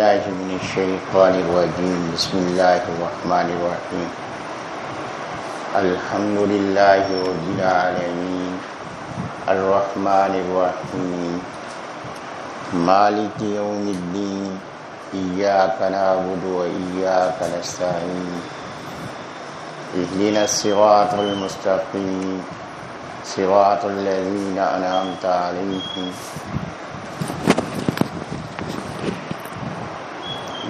بالله من الشيطان الرجيم. بسم الله الرحمن الرحيم. الحمد لله رب العالمين. الرحمن الرحيم. مالك يوم الدين. إياك نعبد وإياك نستعين. اهدنا الصراط المستقيم. صراط الذين أنعمت عليهم.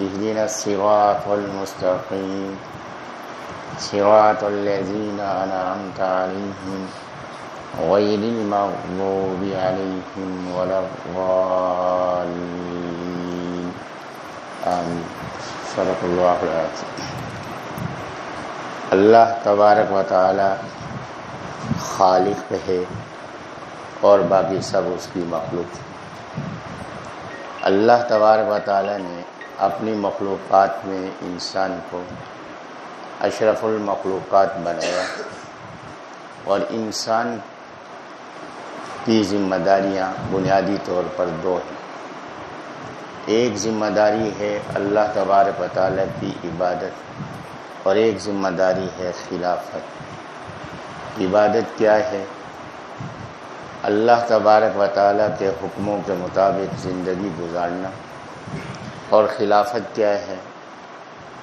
اهدنا الصراط المستقيم. صراط الذين أنعمت عليهم غير المغضوب عليهم ولا الضالين. آمين. صدق الله العظيم. اللہ تبارک و تعالی خالق ہے اور باقی سب اس کی مخلوق. اللہ تبارک و تعالی نے اپنی مخلوقات میں انسان کو اشرف المخلوقات بنایا اور انسان کی ذمہ داریاں بنیادی طور پر دو ہیں۔ ایک ذمہ داری ہے اللہ تبارک و تعالی کی عبادت اور ایک ذمہ داری ہے خلافت۔ عبادت کیا ہے؟ اللہ تبارک و تعالیٰ کے حکموں کے مطابق زندگی گزارنا۔ اور خلافت کیا ہے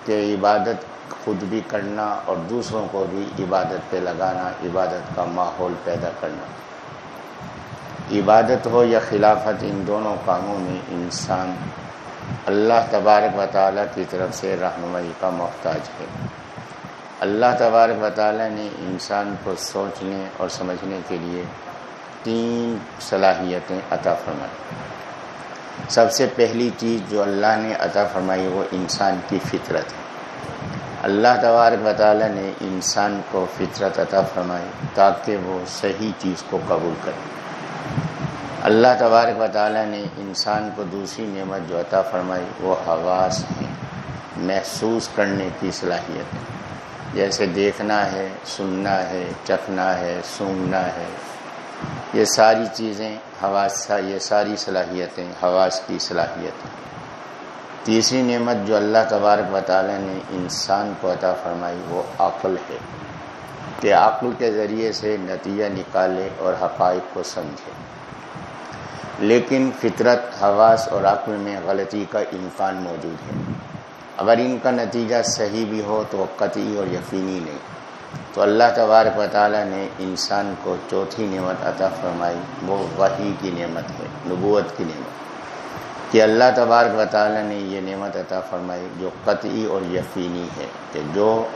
کہ عبادت خود بھی کرنا اور دوسروں کو بھی عبادت پہ لگانا، عبادت کا ماحول پیدا کرنا۔ عبادت ہو یا خلافت، ان دونوں کاموں میں انسان اللہ تبارک و تعالیٰ کی طرف سے رہنمائی کا محتاج ہے۔ اللہ تبارک و تعالیٰ نے انسان کو سوچنے اور سمجھنے کے لیے تین صلاحیتیں عطا فرمائی سب سے پہلی چیز جو اللہ نے عطا فرمائی وہ انسان کی فطرت ہے۔ اللہ تبارک و تعالیٰ نے انسان کو فطرت عطا فرمائی تاکہ وہ صحیح چیز کو قبول کرے۔ اللہ تبارک و تعالیٰ نے انسان کو دوسری نعمت جو عطا فرمائی وہ حواس ہیں محسوس کرنے کی صلاحیت۔ ہے جیسے دیکھنا ہے، سننا ہے، چکھنا ہے، سونگنا ہے یہ ساری چیزیں، حواس، یہ ساری صلاحیتیں، حواس کی صلاحیتیں تیسری نعمت جو اللہ تبارک و تعالیٰ نے انسان کو عطا فرمائی، وہ عقل ہے۔ کہ عقل کے ذریعے سے نتیجہ نکالے اور حقائق کو سمجھے۔ لیکن فطرت، حواس اور عقل میں غلطی کا امکان موجود ہے۔ اگر ان کا نتیجہ صحیح بھی ہو تو وہ قطعی اور یقینی نہیں۔ تو اللہ تبارک و تعالیٰ نے انسان کو چوتھی نعمت عطا فرمائی، وہ وحی کی نعمت ہے، نبوت کی نعمت۔ کہ اللہ تبارک و تعالیٰ نے یہ نعمت عطا فرمائی جو قطعی اور یقینی ہے کہ جو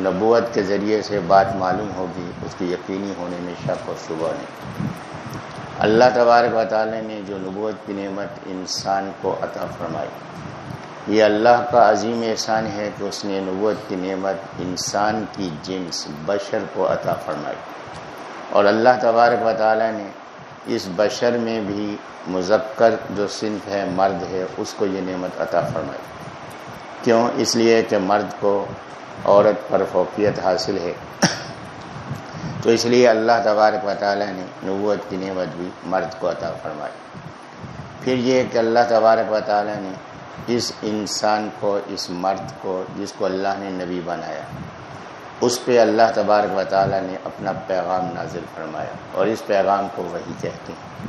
نبوت کے ذریعے سے بات معلوم ہوگی، اس کی یقینی ہونے میں شک و شبہ نہیں۔ اللہ تبارک و تعالیٰ نے جو نبوت کی نعمت انسان کو عطا فرمائی یہ اللہ کا عظیم احسان ہے کہ اس نے نبوت کی نعمت انسان کی جنس بشر کو عطا فرمائی۔ اور اللہ تبارک و تعالیٰ نے اس بشر میں بھی مذکر جو صنف ہے، مرد ہے، اس کو یہ نعمت عطا فرمائی۔ کیوں؟ اس لیے کہ مرد کو عورت پر فوقیت حاصل ہے۔ تو اس لیے اللہ تبارک و تعالیٰ نے نبوت کی نعمت بھی مرد کو عطا فرمائی۔ پھر یہ کہ اللہ تبارک و تعالیٰ نے اس انسان کو، اس مرد کو، جس کو اللہ نے نبی بنایا، اس پہ اللہ تبارک و تعالیٰ نے اپنا پیغام نازل فرمایا اور اس پیغام کو وہی کہتے ہیں۔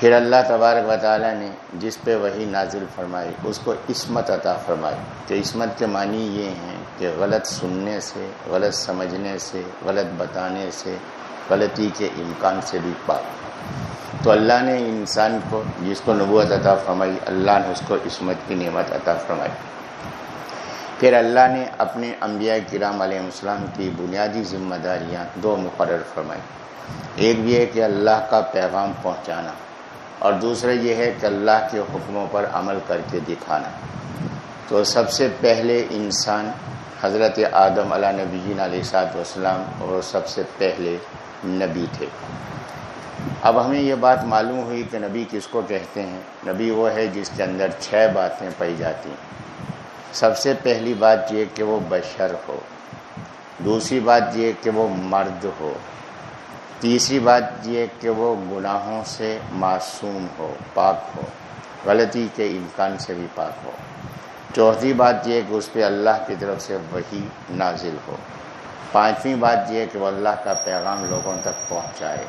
پھر اللہ تبارک و تعالیٰ نے جس پہ وہی نازل فرمائی، اس کو عصمت عطا فرمائی۔ کہ عصمت کے معنی یہ ہیں کہ غلط سننے سے، غلط سمجھنے سے، غلط بتانے سے، غلطی کے امکان سے بھی پاک۔ تو اللہ نے انسان کو جس کو نبوت عطا فرمائی، اللہ نے اس کو عصمت کی نعمت عطا فرمائی۔ پھر اللہ نے اپنے انبیاء کرام علیہ السلام کی بنیادی ذمہ داریاں دو مقرر فرمائی۔ ایک بھی ہے کہ اللہ کا پیغام پہنچانا اور دوسرا یہ ہے کہ اللہ کے حکموں پر عمل کر کے دکھانا۔ تو سب سے پہلے انسان حضرت آدم علیہ نبی علیہ سات وسلام اور سب سے پہلے نبی تھے۔ اب ہمیں یہ بات معلوم ہوئی کہ نبی کس کو کہتے ہیں؟ نبی وہ ہے جس کے اندر چھ باتیں پائی جاتی ہیں۔ سب سے پہلی بات یہ کہ وہ بشر ہو۔ دوسری بات یہ کہ وہ مرد ہو۔ تیسری بات یہ کہ وہ گناہوں سے معصوم ہو، پاک ہو۔ غلطی کے امکان سے بھی پاک ہو۔ چوتھی بات یہ کہ اس پہ اللہ کی طرف سے وہی نازل ہو۔ پانچویں بات یہ کہ وہ اللہ کا پیغام لوگوں تک پہنچائے۔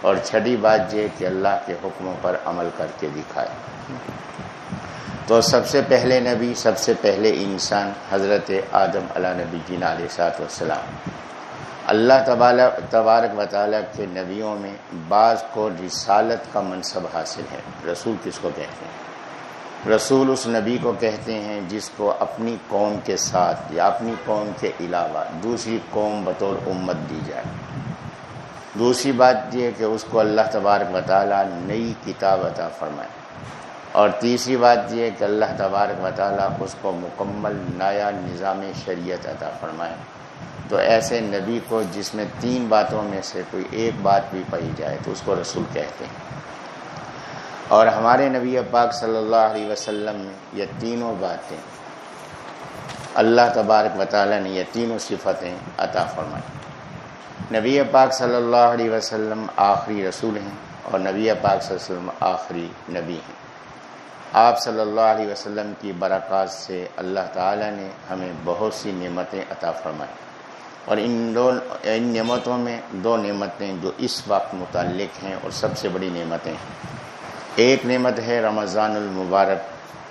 اور چھٹی بات یہ کہ اللہ کے حکموں پر عمل کر کے دکھائے۔ تو سب سے پہلے نبی، سب سے پہلے انسان، حضرت آدم علیہ نبی جین علیہ سات وسلام اللہ تبارک و تعالیٰ کے نبیوں میں بعض کو رسالت کا منصب حاصل ہے۔ رسول کس کو کہتے ہیں؟ رسول اس نبی کو کہتے ہیں جس کو اپنی قوم کے ساتھ یا اپنی قوم کے علاوہ دوسری قوم بطور امت دی جائے۔ دوسری بات یہ کہ اس کو اللہ تبارک و تعالیٰ نئی کتاب عطا فرمائے۔ اور تیسری بات یہ کہ اللہ تبارک و تعالیٰ اس کو مکمل نیا نظام شریعت عطا فرمائے۔ تو ایسے نبی کو جس میں تین باتوں میں سے کوئی ایک بات بھی پائی جائے تو اس کو رسول کہتے ہیں۔ اور ہمارے نبی پاک صلی اللہ علیہ وسلم یہ تینوں باتیں اللہ تبارک و تعالیٰ نے یہ تینوں صفتیں عطا فرمائی۔ نبی پاک صلی اللہ علیہ وسلم آخری رسول ہیں اور نبی پاک صلی اللہ علیہ وسلم آخری نبی ہیں۔ آپ صلی اللہ علیہ وسلم کی برکات سے اللہ تعالیٰ نے ہمیں بہت سی نعمتیں عطا فرمائی اور ان دو، ان نعمتوں میں دو نعمتیں جو اس وقت متعلق ہیں اور سب سے بڑی نعمتیں ہیں۔ ایک نعمت ہے رمضان المبارک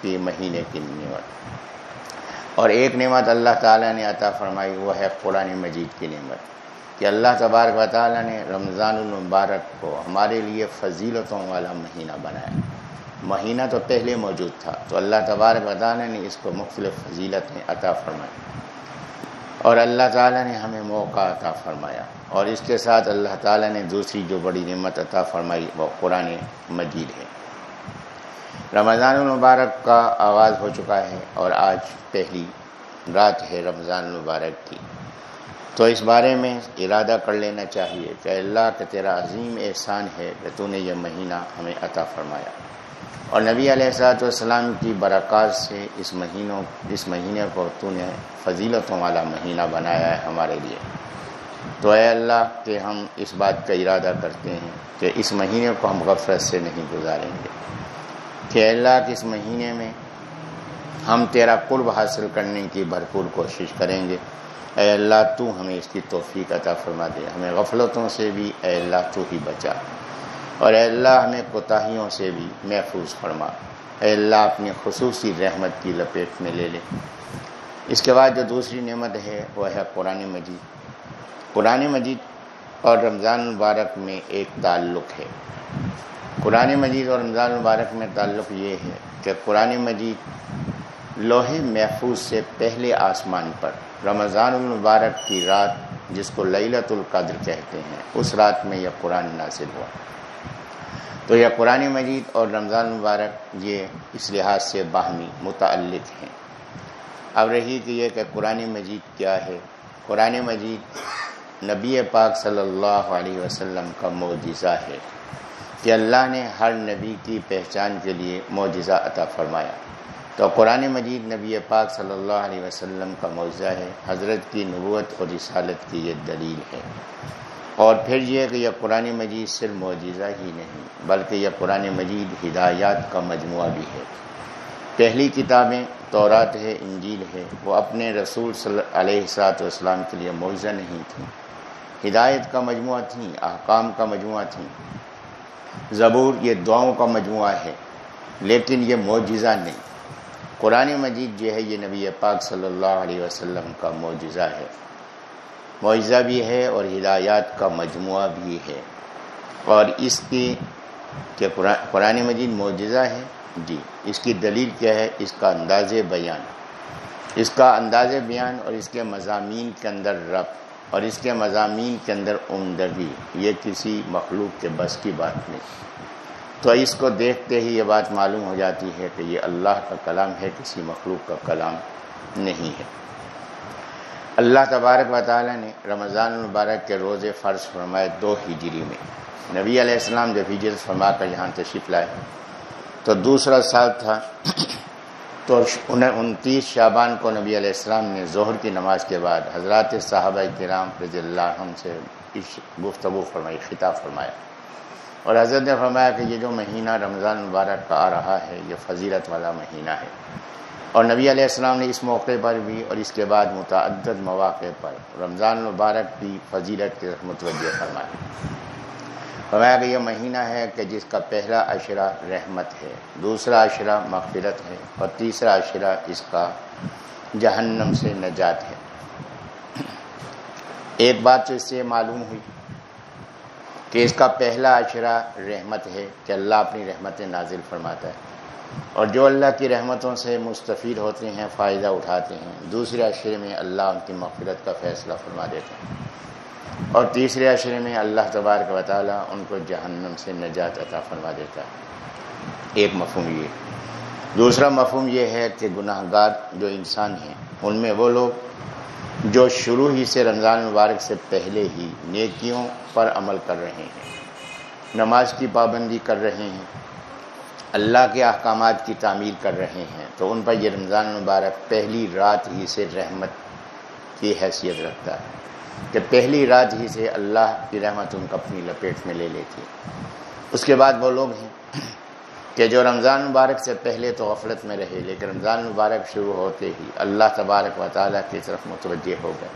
کے مہینے کی نعمت۔ اور ایک نعمت اللہ تعالیٰ نے عطا فرمائی، وہ ہے قرآن مجید کی نعمت۔ کہ اللہ تبارک و تعالیٰ نے رمضان المبارک کو ہمارے لیے فضیلتوں والا مہینہ بنایا۔ مہینہ تو پہلے موجود تھا، تو اللہ تبارک و تعالیٰ نے اس کو مختلف فضیلتیں عطا فرمائی اور اللہ تعالیٰ نے ہمیں موقع عطا فرمایا۔ اور اس کے ساتھ اللہ تعالیٰ نے دوسری جو بڑی نعمت عطا فرمائی وہ قرآن مجید ہے۔ رمضان المبارک کا آغاز ہو چکا ہے اور آج پہلی رات ہے رمضان المبارک کی۔ تو اس بارے میں ارادہ کر لینا چاہیے کہ اللہ کا تیرا عظیم احسان ہے کہ تو نے یہ مہینہ ہمیں عطا فرمایا۔ اور نبی علیہ السلاۃ والسلام کی برکات سے اس مہینوں، اس مہینے کو تو نے فضیلتوں والا مہینہ بنایا ہے ہمارے لیے۔ تو اے اللہ کہ ہم اس بات کا ارادہ کرتے ہیں کہ اس مہینے کو ہم غفرت سے نہیں گزاریں گے۔ کہ اللہ کے اس مہینے میں ہم تیرا قرب حاصل کرنے کی بھرپور کوشش کریں گے۔ اے اللہ تو ہمیں اس کی توفیق عطا فرما دے۔ ہمیں غفلتوں سے بھی اے اللہ تو ہی بچا۔ اور اے اللہ ہمیں کوتاہیوں سے بھی محفوظ فرما۔ اے اللہ اپنی خصوصی رحمت کی لپیٹ میں لے لے۔ اس کے بعد جو دوسری نعمت ہے، وہ ہے قرآن مجید۔ قرآن مجید اور رمضان المبارک میں ایک تعلق ہے۔ قرآن مجید اور رمضان المبارک میں تعلق یہ ہے کہ قرآن مجید لوہے محفوظ سے پہلے آسمان پر۔ رمضان المبارک کی رات جس کو للت القدر کہتے ہیں، اس رات میں یہ قرآن نازل ہوا۔ تو یہ قرآن مجید اور رمضان المبارک یہ اس لحاظ سے باہمی متعلق ہیں۔ اب رہی کہ یہ کہ قرآن مجید کیا ہے۔ قرآن مجید نبی پاک صلی اللہ علیہ وسلم کا معجزہ ہے کہ اللہ نے ہر نبی کی پہچان کے لیے معجزہ عطا فرمایا۔ تو قرآن مجید نبی پاک صلی اللہ علیہ وسلم کا معجزہ ہے، حضرت کی نبوت اور رسالت کی یہ دلیل ہے۔ اور پھر یہ کہ یہ قرآن مجید صرف معجزہ ہی نہیں، بلکہ یہ قرآن مجید ہدایات کا مجموعہ بھی ہے۔ پہلی کتابیں تورات ہے، انجیل ہے، وہ اپنے رسول صلی علیہ سات والسلام کے لیے معجزہ نہیں تھیں ہدایت کا مجموعہ تھیں احکام کا مجموعہ تھیں زبور یہ دعاؤں کا مجموعہ ہے، لیکن یہ معجزہ نہیں۔ قرآن مجید جو ہے، یہ نبی پاک صلی اللہ علیہ وسلم کا معجزہ ہے۔ معجزہ بھی ہے اور ہدایات کا مجموعہ بھی ہے۔ اور اس کی کہ قرآن مجید معجزہ ہے جی اس کی دلیل کیا ہے؟ اس کا انداز بیان۔ اس کا انداز بیان اور اس کے مضامین کے اندر رب اور اس کے مضامین کے اندر عمدگی، یہ کسی مخلوق کے بس کی بات نہیں۔ تو اس کو دیکھتے ہی یہ بات معلوم ہو جاتی ہے کہ یہ اللہ کا کلام ہے، کسی مخلوق کا کلام نہیں ہے۔ اللہ تبارک و تعالیٰ نے رمضان المبارک کے روزے فرض فرمائے دو ہجری میں۔ نبی علیہ السلام جب ہجرت فرما کر یہاں تشریف لائے، تو دوسرا سال تھا۔ تو انہیں انتیس شابان کو نبی علیہ السلام نے ظہر کی نماز کے بعد حضرات صحابہ کرام رضی اللہ عنہ سے گفتگو فرمائی، خطاب فرمایا۔ اور حضرت نے فرمایا کہ یہ جو مہینہ رمضان مبارک کا آ رہا ہے، یہ فضیلت والا مہینہ ہے۔ اور نبی علیہ السلام نے اس موقع پر بھی اور اس کے بعد متعدد مواقع پر رمضان مبارک کی فضیلت کے متوجہ فرمایا۔ فرمایا کہ یہ مہینہ ہے کہ جس کا پہلا عشرہ رحمت ہے، دوسرا عشرہ مغفرت ہے اور تیسرا عشرہ اس کا جہنم سے نجات ہے۔ ایک بات تو اس سے معلوم ہوئی کہ اس کا پہلا عشرہ رحمت ہے کہ اللہ اپنی رحمت نازل فرماتا ہے۔ اور جو اللہ کی رحمتوں سے مستفید ہوتے ہیں، فائدہ اٹھاتے ہیں۔ دوسرے عشرے میں اللہ ان کی مغفرت کا فیصلہ فرما دیتے ہیں۔ اور تیسرے عشرے میں اللہ تبارک و تعالیٰ ان کو جہنم سے نجات عطا فرما دیتا ہے۔ ایک مفہوم یہ۔ دوسرا مفہوم یہ ہے کہ گناہ گار جو انسان ہیں، ان میں وہ لوگ جو شروع ہی سے رمضان مبارک سے پہلے ہی نیکیوں پر عمل کر رہے ہیں، نماز کی پابندی کر رہے ہیں، اللہ کے احکامات کی تعمیر کر رہے ہیں، تو ان پر یہ رمضان مبارک پہلی رات ہی سے رحمت کی حیثیت رکھتا ہے کہ پہلی رات ہی سے اللہ کی رحمت ان کو اپنی لپیٹ میں لے لیتی اس کے بعد وہ لوگ ہیں کہ جو رمضان مبارک سے پہلے تو غفلت میں رہے، لیکن رمضان مبارک شروع ہوتے ہی اللہ تبارک و تعالیٰ کی طرف متوجہ ہو گئے۔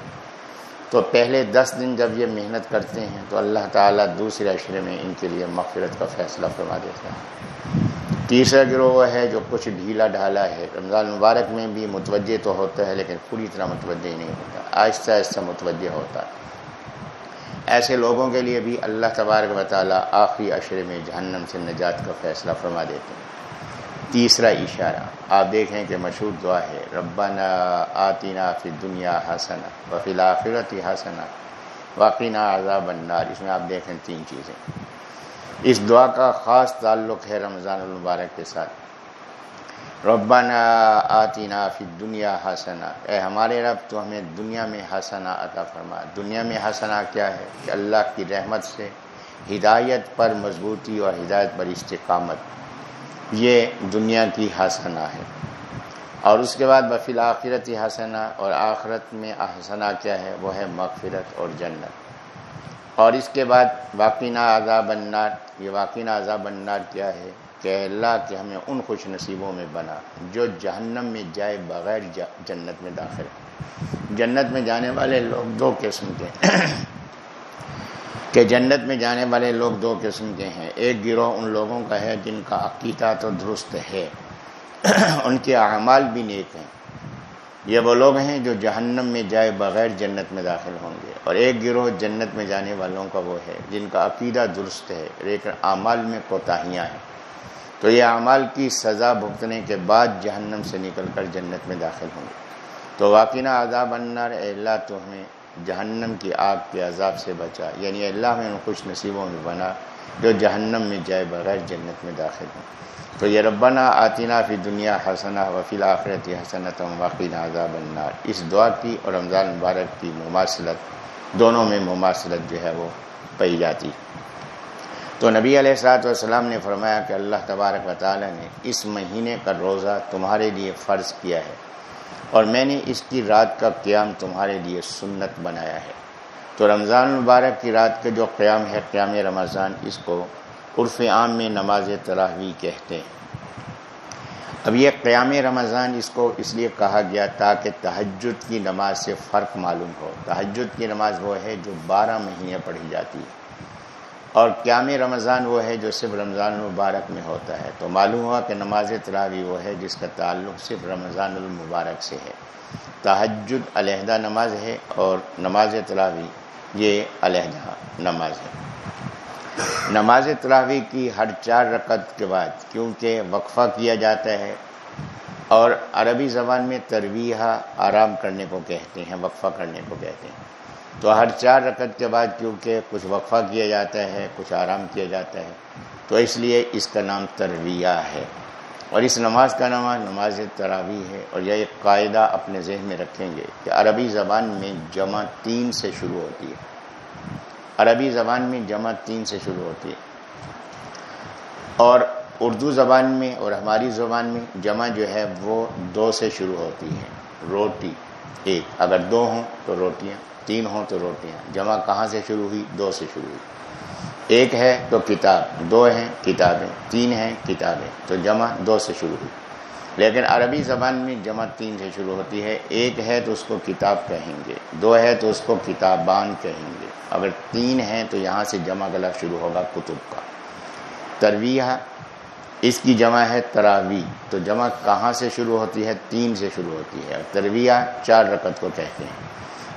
تو پہلے دس دن جب یہ محنت کرتے ہیں تو اللہ تعالیٰ دوسرے عشرے میں ان کے لیے مغفرت کا فیصلہ فرما دیتا ہے۔ تیسرا گروہ وہ ہے جو کچھ ڈھیلا ڈھالا ہے۔ رمضان مبارک میں بھی متوجہ تو ہوتا ہے، لیکن پوری طرح متوجہ نہیں ہوتا، آہستہ آہستہ متوجہ ہوتا ہے۔ ایسے لوگوں کے لیے بھی اللہ تبارک و تعالیٰ آخری عشرے میں جہنم سے نجات کا فیصلہ فرما دیتے ہیں۔ تیسرا اشارہ، آپ دیکھیں کہ مشہور دعا ہے، ربنا آتینا فی دنیا حسنا وفی الآخرت حسنا واقعہ عذاب النار۔ اس میں آپ دیکھیں تین چیزیں۔ اس دعا کا خاص تعلق ہے رمضان المبارک کے ساتھ۔ ربنا آتینا فی دنیا حسنا اے ہمارے رب، تو ہمیں دنیا میں حسنا عطا فرما۔ دنیا میں حسنا کیا ہے؟ کہ اللہ کی رحمت سے ہدایت پر مضبوطی اور ہدایت پر استقامت۔ یہ دنیا کی حسنا ہے۔ اور اس کے بعد بفیل آخرت حسنا اور آخرت میں حسنا کیا ہے؟ وہ ہے مغفرت اور جنت۔ اور اس کے بعد واقعہ عذاب النار۔ یہ واقعہ عذاب النار کیا ہے؟ کہ اللہ کہ ہمیں ان خوش نصیبوں میں بنا، جو جہنم میں جائے بغیر جنت میں داخل جنت میں جانے والے لوگ دو قسم کے کہ جنت میں جانے والے لوگ دو قسم کے ہیں۔ ایک گروہ ان لوگوں کا ہے جن کا عقیدہ تو درست ہے، ان کے اعمال بھی نیک ہیں۔ یہ وہ لوگ ہیں جو جہنم میں جائے بغیر جنت میں داخل ہوں گے۔ اور ایک گروہ جنت میں جانے والوں کا وہ ہے، جن کا عقیدہ درست ہے لیکن اعمال میں کوتاہیاں ہیں۔ تو یہ اعمال کی سزا بھگتنے کے بعد جہنم سے نکل کر جنت میں داخل ہوں گے۔ تو واقعہ عذاب انار اللہ تو ہمیں جہنم کی آگ کے عذاب سے بچا۔ یعنی اللہ میں ان خوش نصیبوں میں بنا جو جہنم میں جائے بغیر جنت میں داخل ہوں۔ تو یہ ربنا آتینہ فی دنیا حسنا وفی الآخرت حسنت واقعی عذاب النار۔ اس دعا کی اور رمضان مبارک کی مماثلت، دونوں میں مماثلت جو ہے وہ پی جاتی۔ تو نبی علیہ السلاۃ والسلام نے فرمایا کہ اللہ تبارک و تعالیٰ نے اس مہینے کا روزہ تمہارے لیے فرض کیا ہے اور میں نے اس کی رات کا قیام تمہارے لیے سنت بنایا ہے۔ تو رمضان مبارک کی رات کا جو قیام ہے، قیام رمضان، اس کو عرف عام میں نماز تراوی کہتے ہیں۔ اب یہ قیام رمضان اس کو اس لیے کہا گیا تاکہ تہجد کی نماز سے فرق معلوم ہو۔ تہجد کی نماز وہ ہے جو بارہ مہینے پڑھی جاتی ہے۔ اور قیام رمضان وہ ہے جو صرف رمضان المبارک میں ہوتا ہے۔ تو معلوم ہوا کہ نماز تراوی وہ ہے جس کا تعلق صرف رمضان المبارک سے ہے۔ تہجد علیحدہ نماز ہے اور نماز تراوی یہ علیحدہ نماز ہے۔ نماز تراوی کی ہر چار رکعت کے بعد کیونکہ وقفہ کیا جاتا ہے اور عربی زبان میں ترویہ آرام کرنے کو کہتے ہیں، وقفہ کرنے کو کہتے ہیں۔ تو ہر چار رکعت کے بعد کیونکہ کچھ وقفہ کیا جاتا ہے کچھ آرام کیا جاتا ہے تو اس لیے اس کا نام ترویہ ہے۔ اور اس نماز کا نام نماز تراوی ہے۔ اور یہ ایک قاعدہ اپنے ذہن میں رکھیں گے کہ عربی زبان میں جمع تین سے شروع ہوتی ہے۔ عربی زبان میں جمع تین سے شروع ہوتی ہے۔ اور اردو زبان میں اور ہماری زبان میں جمع جو ہے وہ دو سے شروع ہوتی ہے روٹی، ایک، اگر دو ہوں تو روٹیاں۔ تین ہوں تو روٹیاں۔ جمع کہاں سے شروع ہوئی؟ دو سے شروع ہوئی۔ ایک ہے تو کتاب، دو ہیں کتابیں، تین ہیں کتابیں۔ تو جمع دو سے شروع ہوئی۔ لیکن عربی زبان میں جمع تین سے شروع ہوتی ہے۔ ایک ہے تو اس کو کتاب کہیں گے۔ دو ہے تو اس کو کتابان کہیں گے۔ اگر تین ہیں تو یہاں سے جمع کا لفظ شروع ہوگا کتب کا۔ ترویہ اس کی جمع ہے تراوی تو جمع کہاں سے شروع ہوتی ہے؟ تین سے شروع ہوتی ہے۔ ترویہ چار رکت کو کہتے ہیں۔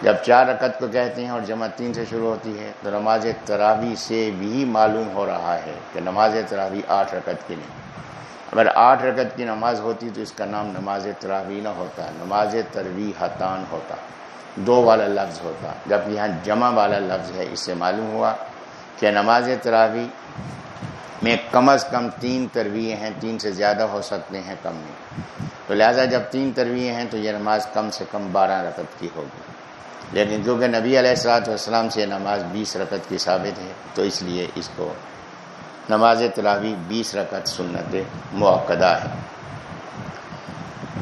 جب چار رکت کو کہتے ہیں اور جمع تین سے شروع ہوتی ہے، تو نماز تراوی سے بھی معلوم ہو رہا ہے کہ نماز تراوی آٹھ رکت کی نہیں اگر آٹھ رکت کی نماز ہوتی تو اس کا نام نماز تراوی نہ ہوتا، نماز تروی حتان ہوتا، دو والا لفظ ہوتا۔ جب یہاں جمع والا لفظ ہے، اس سے معلوم ہوا کہ نماز تراوی میں کم از کم تین ترویے ہیں، تین سے زیادہ ہو سکتے ہیں، کم نہیں۔ تو لہٰذا جب تین ترویے ہیں تو یہ نماز کم سے کم بارہ رکت کی ہوگی۔ لیکن کیونکہ نبی علیہ السلاۃ والسلام سے نماز بیس رکت کی ثابت ہے، تو اس لیے اس کو نماز تلاوی بیس رکت سنت موقع ہے۔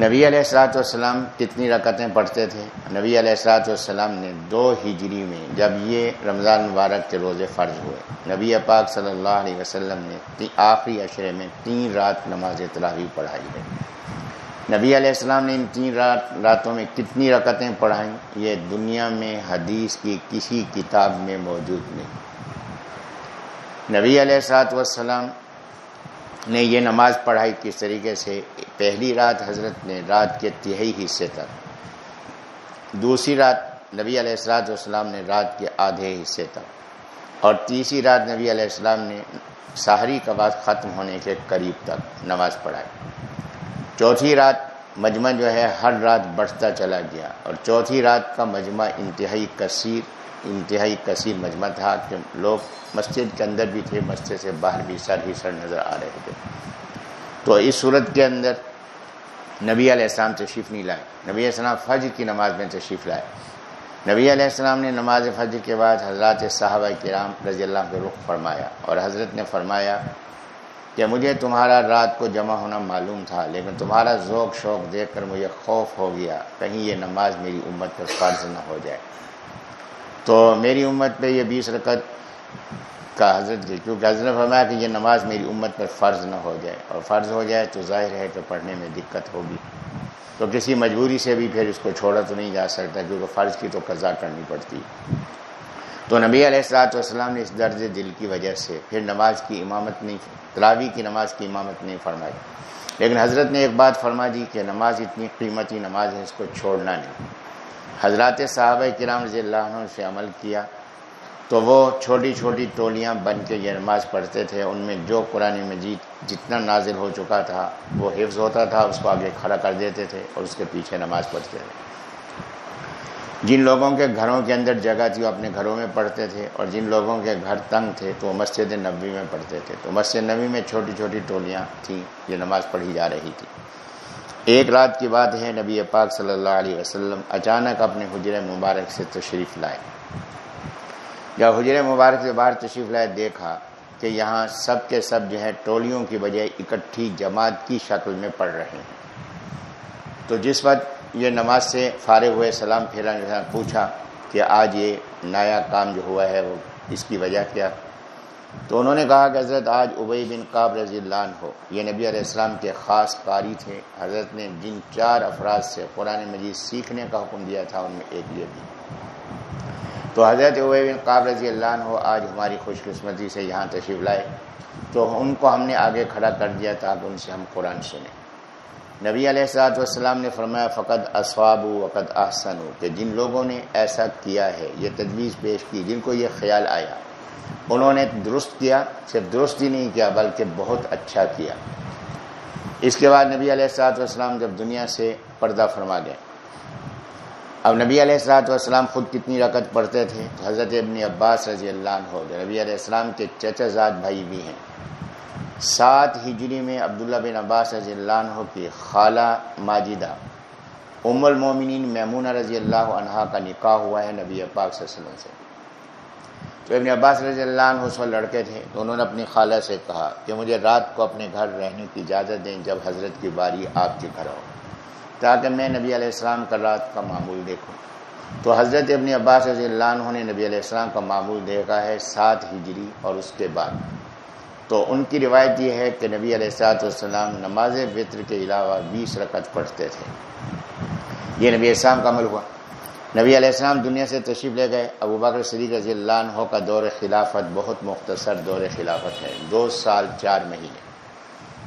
نبی علیہ السلاۃ والسلام کتنی رکتیں پڑھتے تھے؟ نبی علیہ السلاۃ والسلام نے دو ہجری میں جب یہ رمضان مبارک کے روزے فرض ہوئے، نبی پاک صلی اللہ علیہ وسلم نے آخری اشرے میں تین رات نماز تلاوی پڑھائی ہے۔ نبی علیہ السلام نے ان تین رات راتوں میں کتنی رکتیں پڑھائیں؟ یہ دنیا میں حدیث کی کسی کتاب میں موجود نہیں۔ نبی علیہ السلاط والسلام نے یہ نماز پڑھائی کس طریقے سے؟ پہلی رات حضرت نے رات کے تہائی حصے تک۔ دوسری رات نبی علیہ السلاط والسلام نے رات کے آدھے حصے تک۔ اور تیسری رات نبی علیہ السلام نے سحری کا بعد ختم ہونے کے قریب تک نماز پڑھائی۔ چوتھی رات مجمع جو ہے، ہر رات بڑھتا چلا گیا۔ اور چوتھی رات کا مجمع انتہائی کثیر انتہائی کثیر مجمع تھا کہ لوگ مسجد کے اندر بھی تھے، مسجد سے باہر بھی سر ہی سر نظر آ رہے تھے۔ تو اس صورت کے اندر نبی علیہ السلام تشریف نہیں لائے۔ نبی علیہ السلام فجر کی نماز میں تشریف لائے۔ نبی علیہ السلام نے نماز فجر کے بعد حضرات صحابہ کرام رضی اللہ کے رخ فرمایا۔ اور حضرت نے فرمایا کہ مجھے تمہارا رات کو جمع ہونا معلوم تھا، لیکن تمہارا ذوق شوق دیکھ کر مجھے خوف ہو گیا۔ کہیں یہ نماز میری امت پر فرض نہ ہو جائے۔ تو میری امت پہ یہ بیس رکعت کا حضرت کی کیونکہ حضرت فرمایا کہ یہ نماز میری امت پر فرض نہ ہو جائے۔ اور فرض ہو جائے تو ظاہر ہے کہ پڑھنے میں دقت ہوگی۔ تو کسی مجبوری سے بھی پھر اس کو چھوڑا تو نہیں جا سکتا، کیونکہ فرض کی تو قضا کرنی پڑتی۔ تو نبی علیہ السلاۃ والسلام نے اس درد دل کی وجہ سے پھر نماز کی امامت نہیں تلاوی کی نماز کی امامت نہیں فرمائی۔ لیکن حضرت نے ایک بات فرما دی کہ نماز اتنی قیمتی نماز ہے، اس کو چھوڑنا نہیں۔ حضرات صحابہ کرام رضی اللہ عنہ سے عمل کیا تو وہ چھوٹی چھوٹی ٹولیاں بن کے یہ نماز پڑھتے تھے۔ ان میں جو قرآن مجید جتنا نازل ہو چکا تھا، وہ حفظ ہوتا تھا، اس کو آگے کھڑا کر دیتے تھے اور اس کے پیچھے نماز پڑھتے تھے۔ جن لوگوں کے گھروں کے اندر جگہ تھی، وہ اپنے گھروں میں پڑھتے تھے، اور جن لوگوں کے گھر تنگ تھے، تو وہ مسجد نبی میں پڑھتے تھے۔ تو مسجد نبی میں چھوٹی چھوٹی ٹولیاں تھیں یہ نماز پڑھی جا رہی تھی۔ ایک رات کی بات ہے، نبی پاک صلی اللہ علیہ وسلم اچانک اپنے حجر مبارک سے تشریف لائے۔ جب حجر مبارک سے باہر تشریف لائے، دیکھا کہ یہاں سب کے سب جو ہے ٹولیوں کی بجائے اکٹھی جماعت کی شکل میں پڑھ رہے ہیں۔ تو جس وقت یہ نماز سے فارغ ہوئے، سلام پھیرا پوچھا کہ آج یہ نیا کام جو ہوا ہے، وہ اس کی وجہ کیا؟ تو انہوں نے کہا کہ حضرت آج ابئی بن قاب رضی اللہ عنہ ہو یہ نبی علیہ السلام کے خاص قاری تھے۔ حضرت نے جن چار افراد سے قرآن مجید سیکھنے کا حکم دیا تھا، ان میں ایک یہ بھی۔ تو حضرت ابئی بن قاب رضی اللہ عنہ ہو آج ہماری خوش قسمتی سے یہاں تشریف لائے۔ تو ان کو ہم نے آگے کھڑا کر دیا تاکہ ان سے ہم قرآن سنیں۔ نبی علیہ السلاۃ والسلام نے فرمایا فقط اسواب وقت احسن ہو کہ جن لوگوں نے ایسا کیا ہے، یہ تجویز پیش کی، جن کو یہ خیال آیا، انہوں نے درست کیا، صرف درست ہی نہیں کیا، بلکہ بہت اچھا کیا۔ اس کے بعد نبی علیہ السلاۃ والسلام جب دنیا سے پردہ فرما گئے۔ اب نبی علیہ السلاۃ والسلام خود کتنی رکت پڑھتے تھے؟ حضرت ابن عباس رضی اللہ عنہ، جو نبی علیہ السلام کے چچا زاد بھائی بھی ہیں۔ سات ہجری میں عبداللہ بن عباس رضی اللہ عنہ کی خالہ ماجدہ ام المومنین میمونہ رضی اللہ عنہ کا نکاح ہوا ہے نبی پاک صلی اللہ علیہ وسلم سے۔ تو ابن عباس رضی اللہ عنہ اس وقت لڑکے تھے تو انہوں نے اپنی خالہ سے کہا کہ مجھے رات کو اپنے گھر رہنے کی اجازت دیں جب حضرت کی باری آپ کے گھر ہو تاکہ میں نبی علیہ السلام کا رات کا معمول دیکھوں۔ تو حضرت ابن عباس رضی اللہ عنہ نے نبی علیہ السلام کا معمول دیکھا ہے سات ہجری اور اس کے بعد۔ تو ان کی روایت یہ ہے کہ نبی علیہ السلاط والسلام نماز فطر کے علاوہ بیس رکعت پڑھتے تھے۔ یہ نبی السلام کا عمل ہوا۔ نبی علیہ السلام دنیا سے تشریف لے گئے۔ ابو بکر صدیق رضی اللہ عنہ کا دور خلافت بہت مختصر دور خلافت ہے۔ دو سال چار مہینے۔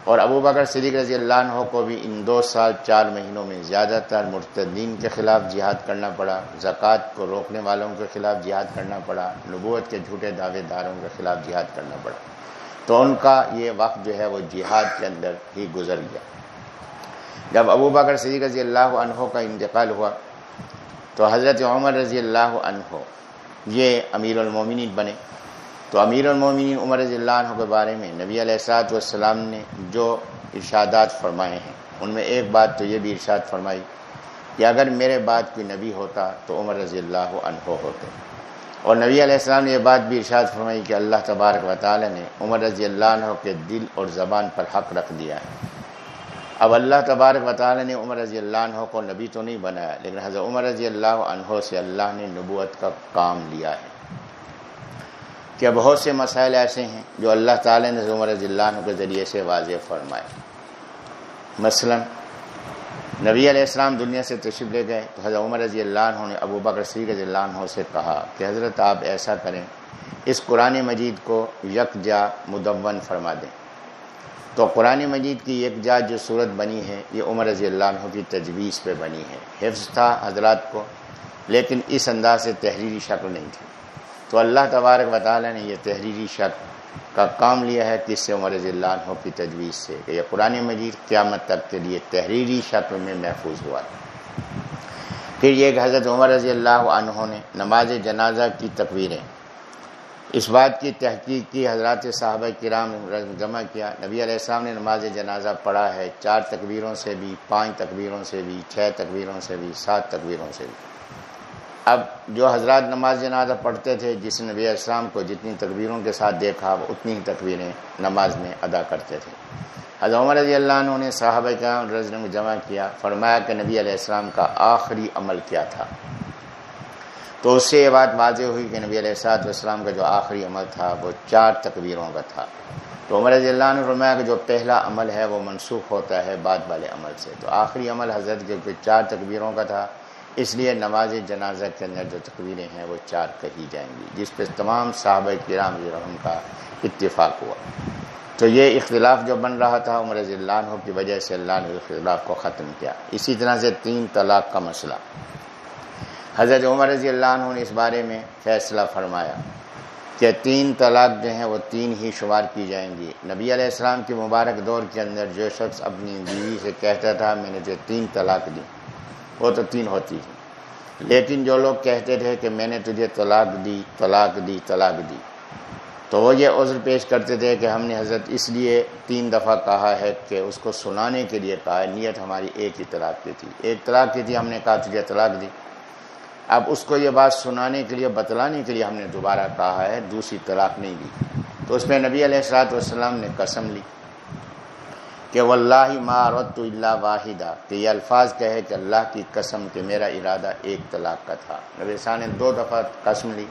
اور ابو بکر صدیق رضی اللہ عنہ کو بھی ان دو سال چار مہینوں میں زیادہ تر مرتدین کے خلاف جہاد کرنا پڑا۔ زکوٰۃ کو روکنے والوں کے خلاف جہاد کرنا پڑا۔ نبوت کے جھوٹے دعوے داروں کے خلاف جہاد کرنا پڑا۔ تو ان کا یہ وقت جو ہے وہ جہاد کے اندر ہی گزر گیا۔ جب ابو بکر صدیق رضی اللہ عنہ کا انتقال ہوا، تو حضرت عمر رضی اللہ عنہ یہ امیر المومنین بنے۔ تو امیر المومنین عمر رضی اللہ عنہ کے بارے میں نبی علیہ السلاط والسلام نے جو ارشادات فرمائے ہیں، ان میں ایک بات تو یہ بھی ارشاد فرمائی کہ اگر میرے بعد کوئی نبی ہوتا تو عمر رضی اللہ عنہ ہوتے۔ اور نبی علیہ السلام نے یہ بات بھی ارشاد فرمائی کہ اللہ تبارک و تعالی نے عمر رضی اللہ عنہ کے دل اور زبان پر حق رکھ دیا ہے۔ اب اللہ تبارک و تعالی نے عمر رضی اللہ عنہ کو نبی تو نہیں بنایا، لیکن حضرت عمر رضی اللہ عنہ سے اللہ نے نبوت کا کام لیا ہے۔ کہ بہت سے مسائل ایسے ہیں جو اللہ تعالی نے عمر رضی اللہ عنہ کے ذریعے سے واضح فرمائے۔ مثلا نبی علیہ السلام دنیا سے تشریف لے گئے تو حضرت عمر رضی اللہ عنہ نے ابو بکر صدیق رضی اللہ عنہ سے کہا کہ حضرت آپ ایسا کریں، اس قرآن مجید کو یک جا مدون فرما دیں۔ تو قرآن مجید کی ایک جات جو صورت بنی ہے، یہ عمر رضی اللہ عنہ کی تجویز پہ بنی ہے۔ حفظ تھا حضرات کو، لیکن اس انداز سے تحریری شکل نہیں تھی۔ تو اللہ تبارک و تعالیٰ نے یہ تحریری شکل کا کام لیا ہے کس سے عمر رضی اللہ عنہ کی تجویز سے کہ یہ قرآن مجید قیامت تک کے لیے تحریری شکل میں محفوظ ہوا پھر یہ حضرت عمر رضی اللہ عنہ نے نماز جنازہ کی تقویریں اس بات کی تحقیق کی، حضرات صحابہ کرام جمع کیا۔ نبی علیہ السلام نے نماز جنازہ پڑھا ہے، چار تکبیروں سے بھی، پانچ تکبیروں سے بھی، چھ تکبیروں سے بھی، سات تکبیروں سے بھی۔ اب جو حضرات نماز جنازہ پڑھتے تھے، جس نبی علیہ السلام کو جتنی تکبیروں کے ساتھ دیکھا، وہ اتنی ہی تکبیریں نماز میں ادا کرتے تھے۔ حضرت عمر رضی اللہ عنہ نے صحابہ کرام رضی میں جمع کیا، فرمایا کہ نبی علیہ السلام کا آخری عمل کیا تھا۔ تو اس سے یہ بات واضح ہوئی کہ نبی علیہ السلاط والسلام کا جو آخری عمل تھا، وہ چار تکبیروں کا تھا۔ تو عمر رضی اللہ نے فرمایا کہ جو پہلا عمل ہے، وہ منسوخ ہوتا ہے بعد والے عمل سے۔ تو آخری عمل حضرت کے چار تکبیروں کا تھا اس لیے نماز جنازہ کے اندر جو تکبیریں ہیں وہ چار کہی جائیں گی، جس پہ تمام صحابہ کرام رحم کا اتفاق ہوا۔ تو یہ اختلاف جو بن رہا تھا عمر رضی اللہ عنہ کی وجہ سے اللہ نے اختلاف کو ختم کیا۔ اسی طرح سے تین طلاق کا مسئلہ۔ حضرت عمر رضی اللہ عنہ نے اس بارے میں فیصلہ فرمایا کہ تین طلاق جو ہیں وہ تین ہی شمار کی جائیں گی۔ نبی علیہ السلام کے مبارک دور کے اندر جو شخص اپنی بیوی سے کہتا تھا، میں نے جو تین طلاق دی۔ وہ تو تین ہوتی ہے لیکن جو لوگ کہتے تھے کہ میں نے تجھے طلاق دی طلاق دی طلاق دی۔ تو وہ یہ عذر پیش کرتے تھے کہ ہم نے حضرت اس لیے تین دفعہ کہا ہے کہ اس کو سنانے کے لیے کہا ہے۔ نیت ہماری ایک ہی طلاق کی تھی۔ ایک طلاق کی تھی، ہم نے کہا تجھے طلاق دی۔ اب اس کو یہ بات سنانے کے لیے، بتلانے کے لیے ہم نے دوبارہ کہا ہے، دوسری طلاق نہیں دی۔ تو اس میں نبی علیہ السلاط والسلام نے قسم لی۔ کہ واللہ ما اردت اللہ واحدہ، کہ یہ الفاظ کہے کہ اللہ کی قسم کہ میرا ارادہ ایک طلاق کا تھا۔ نبی السلام نے دو دفعہ قسم لی،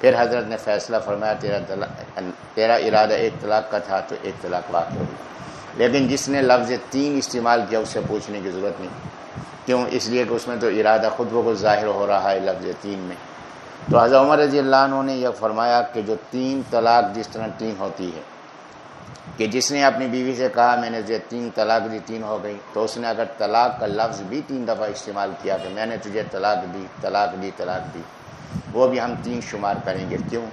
پھر حضرت نے فیصلہ فرمایا، تیرا تیرا ارادہ ایک طلاق کا تھا تو ایک طلاق واقع ہوئی۔ لیکن جس نے لفظ تین استعمال کیا، اسے پوچھنے کی ضرورت نہیں۔ کیوں؟ اس لیے کہ اس میں تو ارادہ خود بخود ظاہر ہو رہا ہے لفظ تین میں۔ تو حضرت عمر رضی اللہ عنہ نے یہ فرمایا کہ جو تین طلاق جس طرح تین ہوتی ہے کہ جس نے اپنی بیوی سے کہا میں نے تین طلاق دی، تین ہو گئی۔ تو اس نے اگر طلاق کا لفظ بھی تین دفعہ استعمال کیا کہ میں نے تجھے طلاق دی طلاق دی طلاق دی، وہ بھی ہم تین شمار کریں گے۔ کیوں؟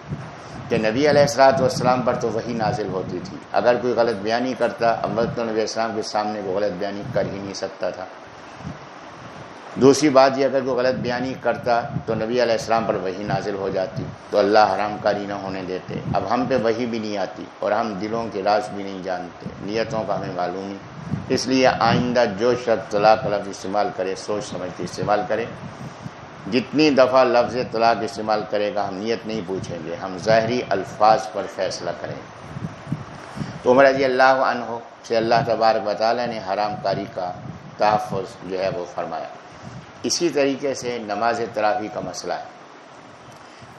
کہ نبی علیہ السلاط والسلام پر تو وہی نازل ہوتی تھی۔ اگر کوئی غلط بیانی کرتا امرت تو نبی السلام کے سامنے وہ غلط بیانی کر ہی نہیں سکتا تھا۔ دوسری بات یہ اگر کوئی غلط بیانی کرتا تو نبی علیہ السلام پر وہی نازل ہو جاتی، تو اللہ حرام کاری نہ ہونے دیتے۔ اب ہم پہ وہی بھی نہیں آتی اور ہم دلوں کے راز بھی نہیں جانتے، نیتوں کا ہمیں معلوم نہیں۔ اس لیے آئندہ جو شخص طلاق لفظ استعمال کرے، سوچ سمجھ کے استعمال کرے۔ جتنی دفعہ لفظ طلاق استعمال کرے گا، ہم نیت نہیں پوچھیں گے، ہم ظاہری الفاظ پر فیصلہ کریں۔ تو عمر رضی اللہ عنہ سے اللہ تبارک و تعالیٰ نے حرام کاری کا تحفظ جو ہے وہ فرمایا۔ اسی طریقے سے نماز تراوی کا مسئلہ ہے۔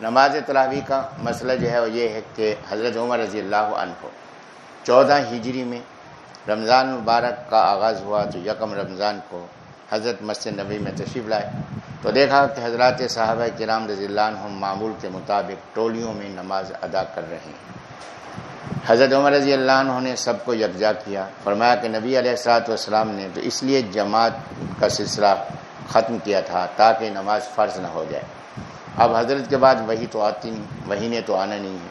نماز تراوی کا مسئلہ جو ہے وہ یہ ہے کہ حضرت عمر رضی اللہ عنہ کو چودہ ہجری میں رمضان مبارک کا آغاز ہوا تو یکم رمضان کو حضرت مسجد نبی میں تشریف لائے۔ تو دیکھا کہ حضرات صحابہ کرام رضی اللہ عنہ معمول کے مطابق ٹولیوں میں نماز ادا کر رہے ہیں۔ حضرت عمر رضی اللہ عنہ نے سب کو یکجا کیا، فرمایا کہ نبی علیہ السلاۃ والسلام نے تو اس لیے جماعت کا سلسلہ ختم کیا تھا تاکہ نماز فرض نہ ہو جائے۔ اب حضرت کے بعد وہی تو آتی نہیں، وہی نے تو آنا نہیں ہے۔